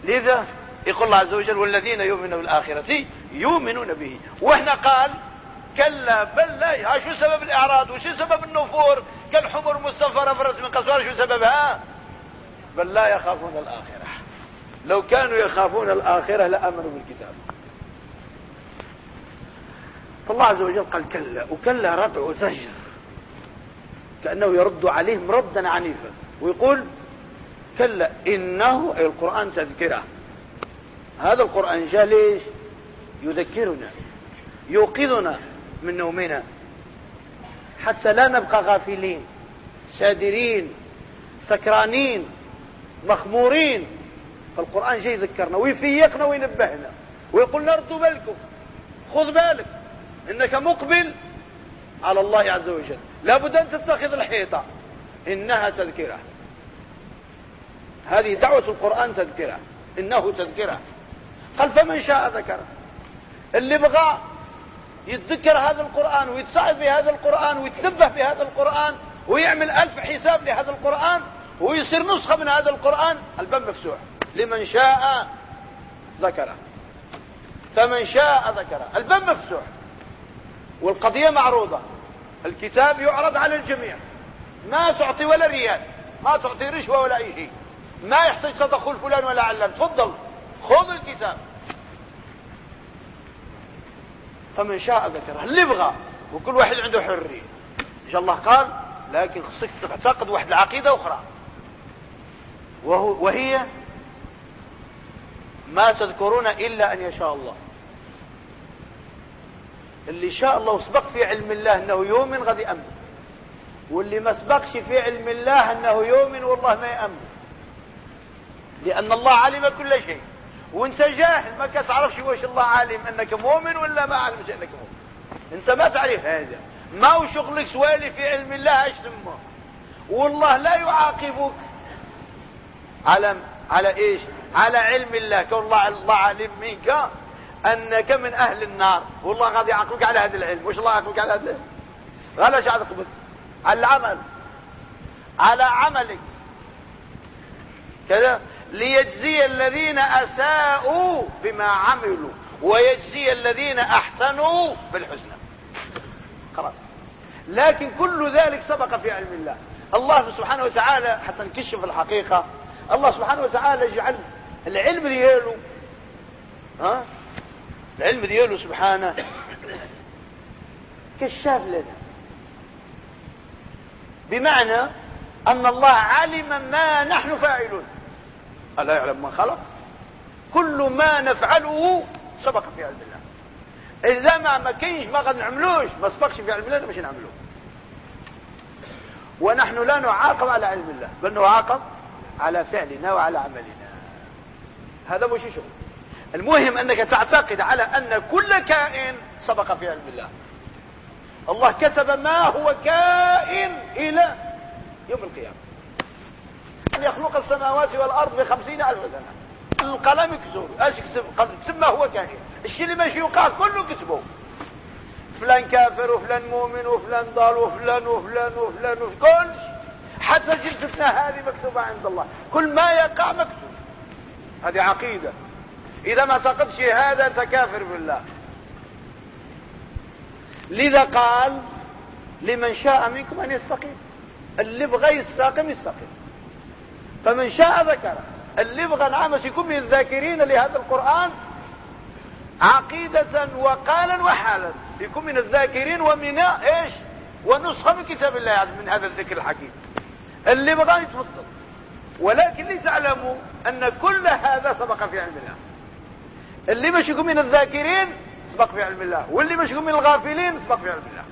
لذا يقول الله عز وجل والذين يؤمنون بالآخرة يؤمنون به. وهنا قال كلا بل لا شو سبب الإعراض؟ وشو سبب النفور؟ كالحمر مستنفرة فرس من قسوار شو سببها؟ بل لا يخافون الآخرة. لو كانوا يخافون الآخرة لأمنوا بالكتاب. فالله عز وجل قال كلا وكلا ردع وزجر كأنه يرد عليهم ردا عنيفا. ويقول كلا إنه أي القرآن تذكرة. هذا القرآن جاء ليش؟ يذكرنا يوقظنا. من نومنا. حتى لا نبقى غافلين سادرين سكرانين مخمورين. فالقرآن جاي يذكرنا ويفيقنا وينبهنا ويقول نردوا بالكم خذ بالك إنك مقبل على الله عز وجل. لابد أن تتخذ الحيطة إنها تذكرة. هذه دعوة القرآن تذكرة إنه تذكرة. قال فمن شاء ذكره. اللي بغى يتذكر هذا القرآن ويتساعد بهذا القرآن ويتنبه بهذا القرآن ويعمل ألف حساب لهذا القرآن ويصير نسخة من هذا القرآن الباب مفتوح. لمن شاء ذكره. فمن شاء ذكره. الباب مفتوح. والقضية معروضة. الكتاب يعرض على الجميع. ما تعطي ولا ريال ما تعطي رشوة ولا أي شيء. ما يحتاج تدخل فلان ولا علان. تفضل خذ الكتاب. فمن شاء ذكره. اللي يبغى وكل واحد عنده حرية. إن شاء الله قال لكن خصك تعتقد واحد العقيدة أخرى. وهو وهي ما تذكرون إلا أن يشاء الله. اللي شاء الله وسبق في علم الله أنه يؤمن غد يأمن. واللي ما سبقش في علم الله أنه يؤمن والله ما يأمن. لأن الله علم كل شيء. وانت جاهل ما كتعرفش واش الله عالم انك مؤمن ولا ما عالمش انك مؤمن. انت ما تعرف هذا. ما هو شغلك سوالي في علم الله إيش تمه والله لا يعاقبك. على على إيش؟ على علم الله. كون الله الله علم منك أنك من أهل النار. والله غادي يعاقبك على هذا العلم. واش الله يعاقبك على هذا؟ العلم غالا يعاقبك على العمل. على عملك. كذا ليجزي الذين أساءوا بما عملوا ويجزي الذين أحسنوا بالحسنى. خلاص. لكن كل ذلك سبق في علم الله. الله سبحانه وتعالى حسن كشف الحقيقة. الله سبحانه وتعالى جعل العلم دياله. ها؟ العلم دياله سبحانه. كشاف لنا. بمعنى أن الله علم ما نحن فاعلون. الا يعلم من خلق. كل ما نفعله سبق في علم الله. إذا ما ما كاينش ما غادي نعملوش ما سبقش في علم الله باش نعملوه. ونحن لا نعاقب على علم الله بل نعاقب على فعلنا وعلى عملنا. هذا مش شغل. المهم أنك تعتقد على أن كل كائن سبق في علم الله. الله كتب ما هو كائن إلى يوم القيامة. أن يخلق السماوات والأرض بخمسين ألف سنة. القلم يكتب إيش يكتب كتب ما هو كائن الشيء اللي ماشي يوقع كله كتبه فلان كافر وفلان مؤمن وفلان ضال وفلان وفلان وفلان وفلان. حتى جلستنا هذه مكتوبة عند الله. كل ما يقع مكتوب. هذه عقيدة. إذا ما اعتقدش هذا أنت كافر بالله. لذا قال لمن شاء منكم أن يستقيم. اللي بغى يستقيم يستقيم. فمن شاء ذكر. اللي بغى نعم يكون من الذاكرين لهذا القرآن عقيدة وقالا وحالا. يكون من الذاكرين ومن إيش؟ ونسخة من كتاب الله عز من هذا الذكر الحكيم. اللي بغى يتفضل. ولكن لتعلموا أن كل هذا سبق في علم الله. اللي مش يكون من الذاكرين سبق في علم الله. واللي مش يكون من الغافلين سبق في علم الله.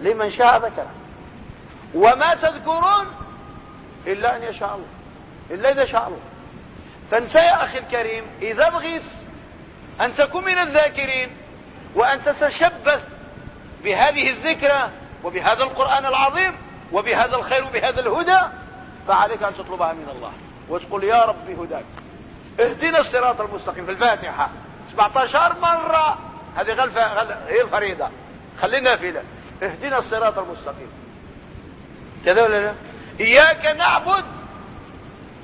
لمن شاء ذكر. وما تذكرون إلا أن يشاء الله. إلا إذا شاء الله. فانت يا أخي الكريم إذا بغيت أن تكون من الذاكرين وأن تتشبث بهذه الذكرى وبهذا القرآن العظيم وبهذا الخير وبهذا الهدى فعليك أن تطلبها من الله. وتقول يا ربي هداك. اهدنا الصراط المستقيم. في الفاتحة. 17 مرة. هذه. هي الفريضة. خلينا فيها اهدنا الصراط المستقيم. كذا ولا لا؟ إياك نعبد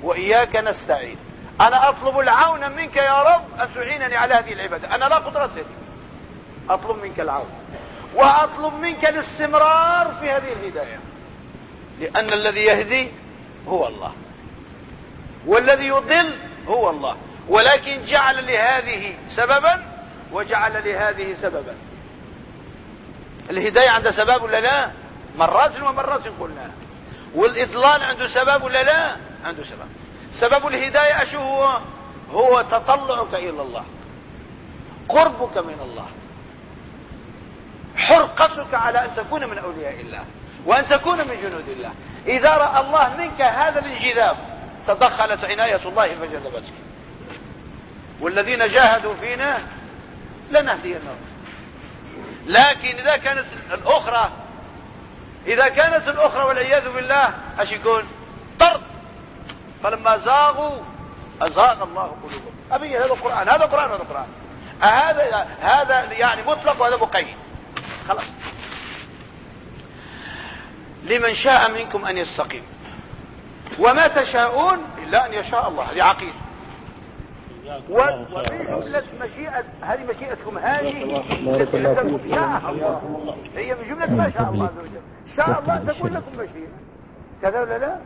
وإياك نستعين. أنا أطلب العون منك يا رب أن تعينني على هذه العبادة. أنا لا قدرة لي أطلب منك العون. وأطلب منك الاستمرار في هذه الهداية. لأن الذي يهدي هو الله. والذي يضل هو الله. ولكن جعل لهذه سببا وجعل لهذه سببا. الهداية عنده سبب ولا لا؟ مرات ومرات قلنا والإضلال عنده سبب ولا لا؟ عنده سبب. سبب الهداية أشو هو؟ هو تطلعك إلى الله. قربك من الله. حرقتك على أن تكون من أولياء الله. وأن تكون من جنود الله. إذا رأى الله منك هذا الانجذاب تدخلت عناية الله فجذبتك والذين جاهدوا فينا لنهدينهم. لكن إذا كانت الأخرى إذا كانت الأخرى والعياذ بالله أش يكون؟ طرد. فلما زاغوا أزاغ الله قلوبهم. أبي هذا القرآن هذا قرآن هذا قرآن هذا هذا يعني مطلق وهذا مقيد. خلاص. لمن شاء منكم أن يستقيم. وما تشاءون إلا أن يشاء الله. هذه عقيدة. ومن جملة مشيئة هذه مشيئتكم. هذه شاء الله. هي من جملة ما شاء الله عز وجل. شاء الله أن تكون لكم مشيئة. كذا ولا لا؟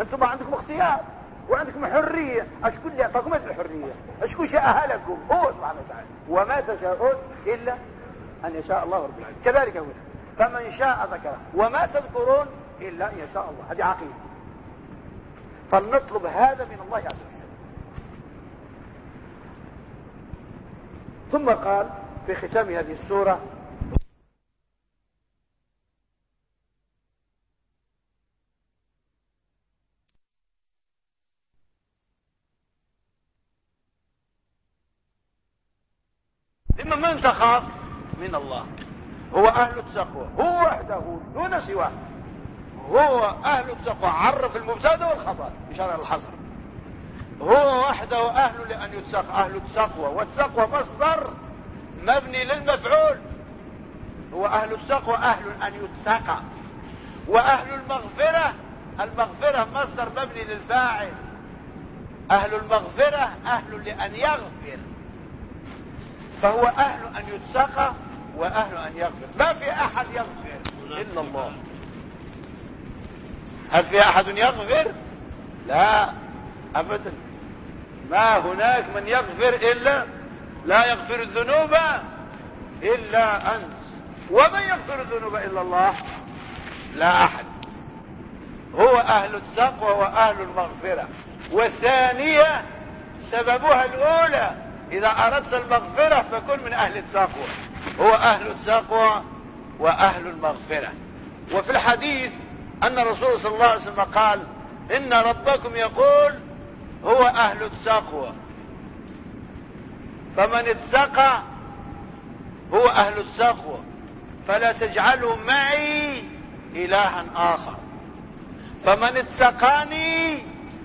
أنتم عندكم اختيار وعندكم حرية. أشكون اللي أعطاكم هذه الحرية. أشكون شاءها لكم هو سبحانه وتعالى وما تشاءون إلا أن يشاء الله رب العالمين. كذلك هو فمن شاء ذكره. وما تذكرون إلا أن يشاء الله. هذه عقيدة. فلنطلب هذا من الله عز وجل. ثم قال في ختام هذه السورة إما من تخاف من الله هو أهل التقوى هو وحده دون سواه هو أهل التقوى عرف المبتدأ والخبر إشارة الحصر. هو وحده أهل لأن يتسق أهل التقوى. والتقوى مصدر مبني للمفعول. هو أهل التقوى أهل أن يتقى وأهل المغفرة المغفرة مصدر مبني للفاعل. أهل المغفرة أهل لأن يغفر. فهو أهل أن يتسقى وأهل أن يغفر. ما في أحد يغفر إلا الله. هل في أحد يغفر؟ لا أبدا. ما هناك من يغفر إلا لا يغفر الذنوب إلا أنت. ومن يغفر الذنوب إلا الله؟ لا أحد. هو أهل التقوى وأهل المغفرة. والثانية سببها الأولى إذا أردت المغفرة فكن من أهل التقوى. هو أهل التقوى وأهل المغفرة. وفي الحديث أن الرسول صلى الله عليه وسلم قال إن ربكم يقول هو أهل التقوى. فمن اتقى هو أهل التقوى. فلا تجعلوا معي إلها آخر. فمن اتقاني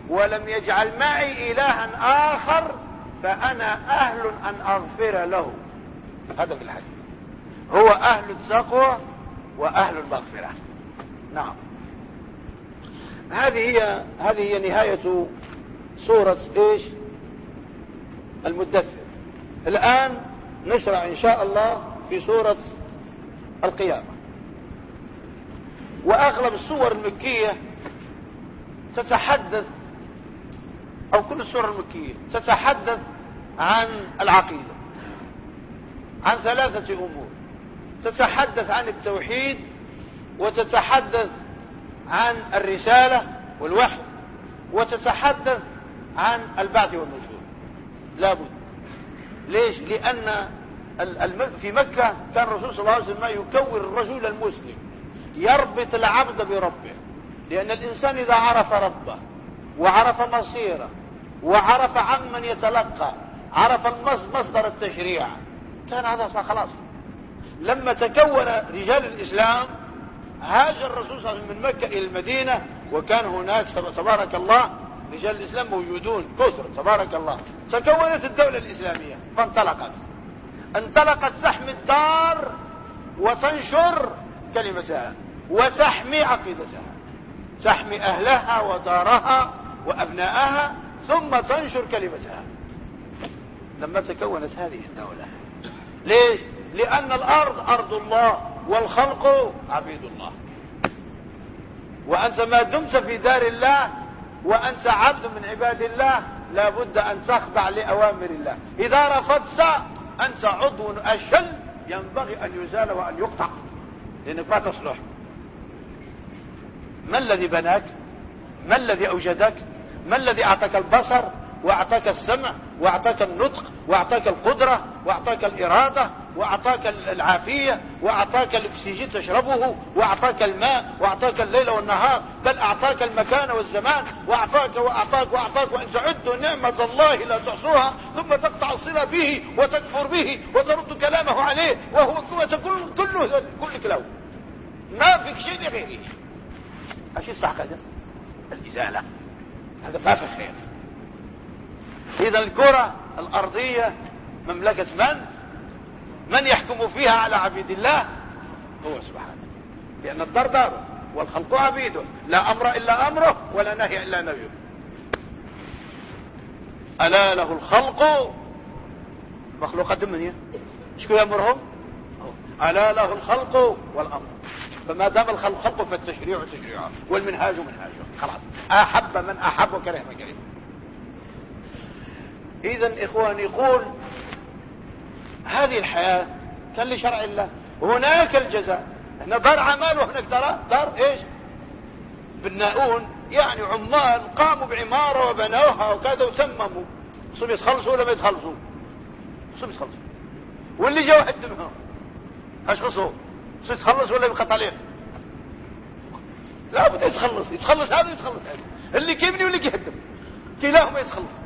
ولم يجعل معي إلها آخر فأنا أهل أن أغفر له. هذا في الحديث. هو أهل التقوى وأهل المغفرة. نعم. هذه هي هذه هي نهاية سورة إيش؟ المدثر. الآن نشرع إن شاء الله في سورة القيامة. وأغلب السور المكية تتحدث أو كل السور المكية تتحدث عن العقيدة عن ثلاثة أمور. تتحدث عن التوحيد وتتحدث عن الرسالة والوحي وتتحدث عن البعث والنشور. لابد ليش؟ لأن في مكة كان الرسول صلى الله عليه وسلم يكون الرجل المسلم يربط العبد بربه. لأن الإنسان إذا عرف ربه وعرف مصيره وعرف عمن يتلقى عرف مصدر التشريع كان هذا خلاص. لما تكون رجال الإسلام هاجر الرسول صلى الله عليه وسلم من مكة إلى المدينة وكان هناك تبارك الله رجال الإسلام موجودون. كثر تبارك الله. تكونت الدولة الإسلامية. فانطلقت. انطلقت تحمي الدار وتنشر كلمتها. وتحمي عقيدتها. تحمي أهلها ودارها وأبناءها ثم تنشر كلمتها. لما تكونت هذه الدولة. ليش؟ لأن الأرض أرض الله والخلق عبيد الله. وأنت ما دمت في دار الله وأنت عبد من عباد الله لابد أن تخضع لأوامر الله. إذا رفضت أنت عضو أشل ينبغي أن يزال وأن يقطع. لأنك ما تصلح. ما الذي بناك؟ ما الذي أوجدك؟ ما الذي أعطاك البصر؟ واعطاك السمع واعطاك النطق واعطاك القدرة واعطاك الإرادة واعطاك العافية واعطاك الأكسجين تشربه واعطاك الماء واعطاك الليل والنهار بل أعطاك المكان والزمان واعطاك وأعطاك وأعطاك وأن تعدوا نعمة الله لا تحصوها ثم تقطع الصلة به وتكفر به وترد كلامه عليه وهو كله كله كل كلام. ما فيك شيء لغيره. إيش الصح هذا. الإزالة. هذا ما في خير. إذا الكرة الأرضية مملكة من؟ من يحكم فيها على عبيد الله؟ هو سبحانه. لأن الدار داره والخلق عبيده لا أمر إلا أمره ولا نهي إلا نهيه. ألا له الخلق مخلوقات من شكو يامرهم ألا له الخلق والأمر. فما دام الخلق خلقه فالتشريع تشريعه والمنهاج منهاجه. خلاص. أحب من أحب وكره من كره. إذا اخواني يقول هذه الحياة كان لشرع الله هناك الجزاء. هنا دار عمال وهناك دار دار إيش؟ بناؤون يعني عمال قاموا بعمارة وبنوها وكذا وتمموا. صم يتخلصوا ولا ما يتخلصوا؟ صم يتخلصوا. واللي جاوا هدمها اشخصوا صم يتخلص ولا يبقى طليق؟ لا بد يتخلص يتخلص هذا ويتخلص هذا. اللي كيبني واللي كيهدم. كلاهما يتخلص.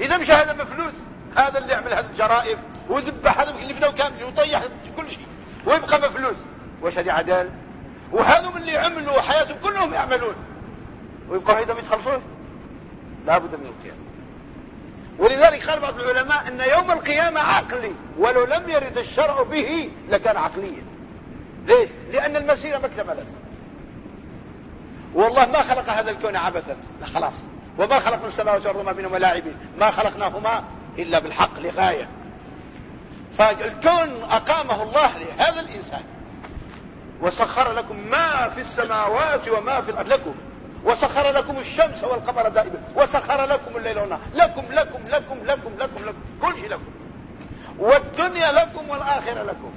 إذا مش هذا مفلوس. هذا اللي يعمل هذه الجرائم. وذبح هذا اللي بنوا كامل وطيح كل شيء. ويبقى مفلوس. واش هذه عداله وهذم اللي عملوا حياتهم كلهم يعملون. ويبقى هيدا ما يتخلصوش لابد من القيامه ولذلك قال بعض العلماء إن يوم القيامة عقلي. ولو لم يرد الشرع به لكان عقليا. ليه لأن المسيرة ما اكتملت والله ما خلق هذا الكون عبثا. لا خلاص. وما خلقنا السماوات والأرض ما بينهما لاعبين. ما خلقناهما إلا بالحق لغاية. فالكون أقامه الله لهذا الإنسان. وسخر لكم ما في السماوات وما في الأرض. لكم. وسخر لكم الشمس والقمر دائما. وسخر لكم الليل والنهار. لكم لكم لكم لكم لكم لكم. كل شيء لكم. والدنيا لكم والآخرة لكم.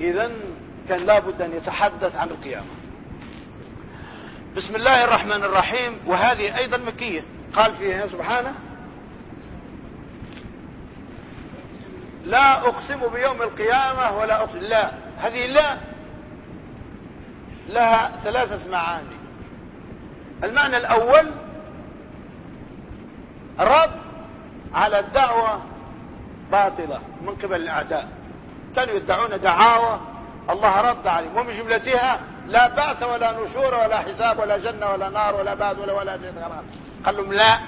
إذا كان لابد أن يتحدث عن القيامة. بسم الله الرحمن الرحيم. وهذه أيضا مكية. قال فيها سبحانه لا أقسم بيوم القيامة ولا أقسم لا. هذه لا. لها ثلاثة معاني. المعنى الأول رد على الدعوة باطلة من قبل الأعداء. كانوا يدعون دعاوى. الله رد عليهم. ومن جملتها لا بعث ولا نشور ولا حساب ولا جنة ولا نار ولا بعد ولا ولا قال لهم لا.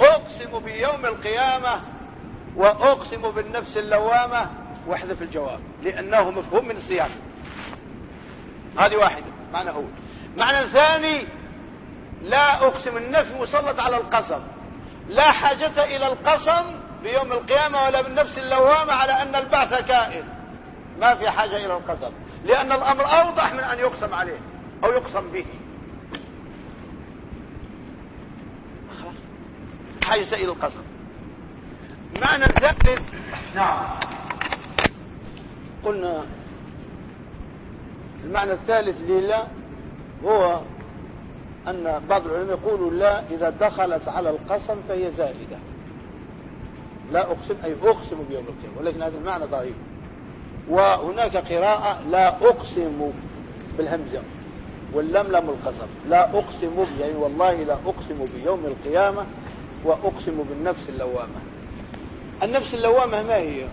أقسم بيوم القيامة وأقسم بالنفس اللوامة واحذف الجواب لأنه مفهوم من السياق هذه واحدة معنى هو معنى ثاني لا أقسم النفس مسلط على القسم. لا حاجة إلى القسم بيوم القيامة ولا بالنفس اللوامة على أن البعث كائن. ما في حاجة إلى القسم. لأن الأمر أوضح من أن يقسم عليه أو يقسم به. حاجة إلى القسم. معنى الثالث نعم. قلنا المعنى الثالث لله هو أن بعض العلماء يقولوا لا إذا دخلت على القسم فهي زائدة. لا أقسم أي أقسم بيوم القيامة ولكن هذا المعنى ضعيف. وهناك قراءة لا أقسم بالهمزة واللم لم القسم لا أقسم يعني والله لا أقسم بيوم القيامة وأقسم بالنفس اللوامة. النفس اللوامة ما هي؟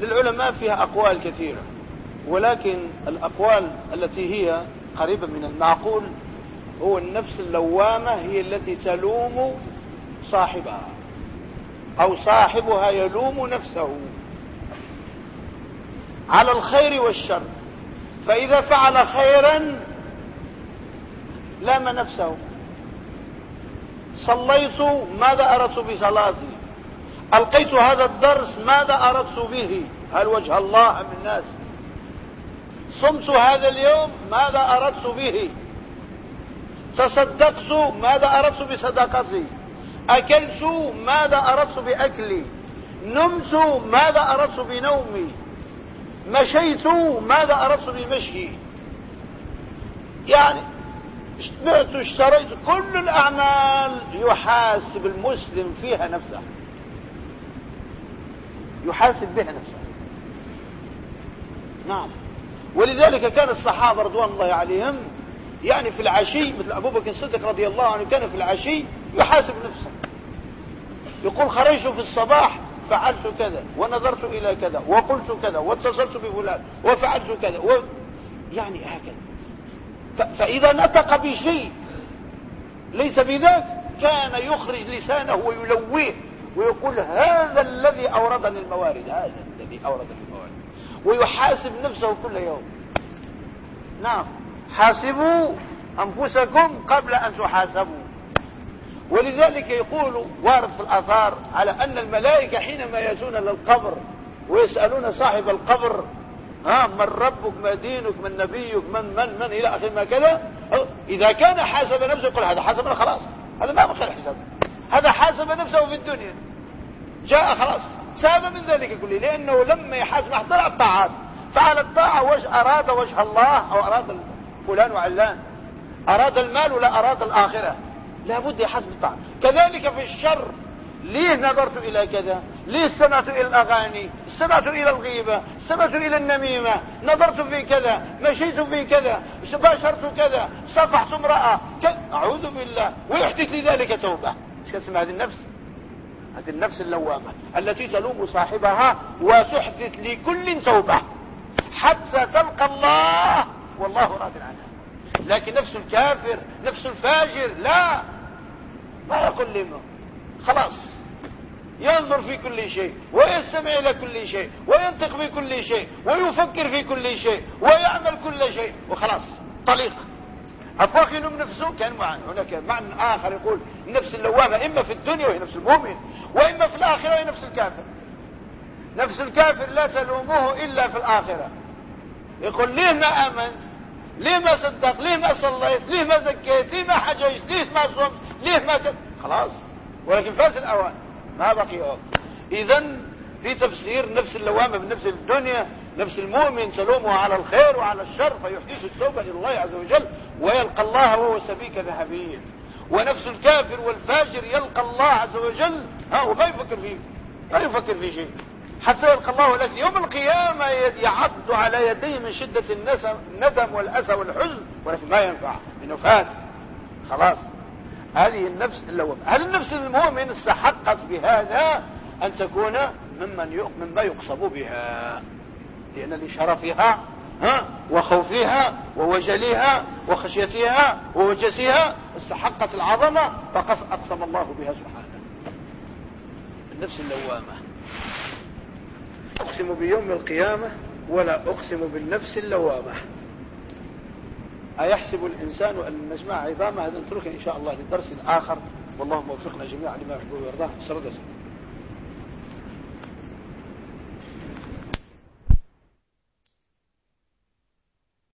للعلماء فيها أقوال كثيرة ولكن الأقوال التي هي قريبة من المعقول هو النفس اللوامة هي التي تلوم صاحبها أو صاحبها يلوم نفسه. على الخير والشر. فإذا فعل خيرا لام نفسه. صليت ماذا أردت بصلاتي ألقيت هذا الدرس ماذا أردت به؟ هل وجه الله أم الناس؟ صمت هذا اليوم ماذا أردت به؟ تصدقت ماذا أردت بصدقتي؟ أكلت ماذا أردت بأكلي؟ نمت ماذا أردت بنومي؟ مشيت ماذا أردت بمشي يعني بعت اشتريت كل الأعمال يحاسب المسلم فيها نفسه. يحاسب بها نفسه. نعم. ولذلك كان الصحابة رضوان الله عليهم يعني في العشي مثل أبو بكر الصديق رضي الله عنه كان في العشي يحاسب نفسه. يقول خرجت في الصباح فعلت كذا ونظرت إلى كذا وقلت كذا واتصلت بفلان وفعلت كذا و... يعني هكذا. ف... فإذا نطق بشيء ليس بذاك كان يخرج لسانه ويلويه ويقول هذا الذي أوردني الموارد هذا الذي أوردني الموارد. ويحاسب نفسه كل يوم. نعم حاسبوا أنفسكم قبل أن تحاسبوا. ولذلك يقول وارد في الآثار على أن الملائكة حينما يأتون للقبر ويسألون صاحب القبر ها من ربك ما دينك من نبيك من من من إلى آخر ما كذا. إذا كان حاسب نفسه يقول هذا حاسب خلاص هذا ما بخير حساب هذا حاسب نفسه في الدنيا. جاء خلاص ساب من ذلك كله لأنه لما يحاسب احضر الطاعات. فعل الطاعة وجه أراد وجه الله أو أراد فلان وعلان. أراد المال ولا أراد الآخرة. لابد يحسب الطاعة. كذلك في الشر ليه نظرت إلى كذا؟ ليه استمعت إلى الأغاني؟ استمعت إلى الغيبة؟ استمعت إلى النميمة؟ نظرت في كذا مشيت في كذا باشرت كذا صفحت امرأة. أعوذ بالله. ويحدث لذلك توبة؟ إيش اسمها؟ هذه النفس. هذه النفس اللوامة التي تلوم صاحبها وتحدث لكل توبة حتى تلقى الله والله راض عنها. لكن نفس الكافر نفس الفاجر لا. ما يقول لما خلاص. ينظر في كل شيء ويستمع إلى كل شيء وينطق بكل شيء ويفكر في كل شيء ويعمل كل شيء وخلاص. طليق. أفواق من نفسه كان معنى هناك معنى آخر يقول نفس اللوامة إما في الدنيا وهي نفس المؤمن وإما في الآخرة وهي نفس الكافر. نفس الكافر لا تلومه إلا في الآخرة. يقول ليه ما آمنت؟ ليه ما صدق ليه ما صليت؟ ليه ما زكيت؟ ليه ما حججت؟ ليه ما صمت؟ ليه ما كت... خلاص. ولكن فات الأوان ما بقي وقت إذا في تفسير نفس اللوامة بنفس الدنيا نفس المؤمن تلومه على الخير وعلى الشر فيحدث التوبة إلى الله عز وجل ويلقى الله وهو سبيك ذهبيا. ونفس الكافر والفاجر يلقى الله عز وجل. ها وما يفكر فيه ما يفكر في شيء. حتى يلقى الله لكن يوم القيامة يعض على يديه من شدة الندم والأسى والحزن ولكن ما ينفع. إنه فات خلاص. هذه النفس اللوامة هذه النفس المؤمن استحقت بهذا أن تكون ممن مما يقصب بها؟ لأن لشرفها ها وخوفها ووجلها وخشيتها ووجسها استحقت العظمة فقد أقسم الله بها سبحانه. النفس اللوامة. أقسم بيوم القيامة ولا أقسم بالنفس اللوامة. أيحسب الإنسان أن نجمع عظامه هذا نتركه إن شاء الله للدرس الآخر والله موفقنا جميعا لما يحب ويرضاه. وسلم.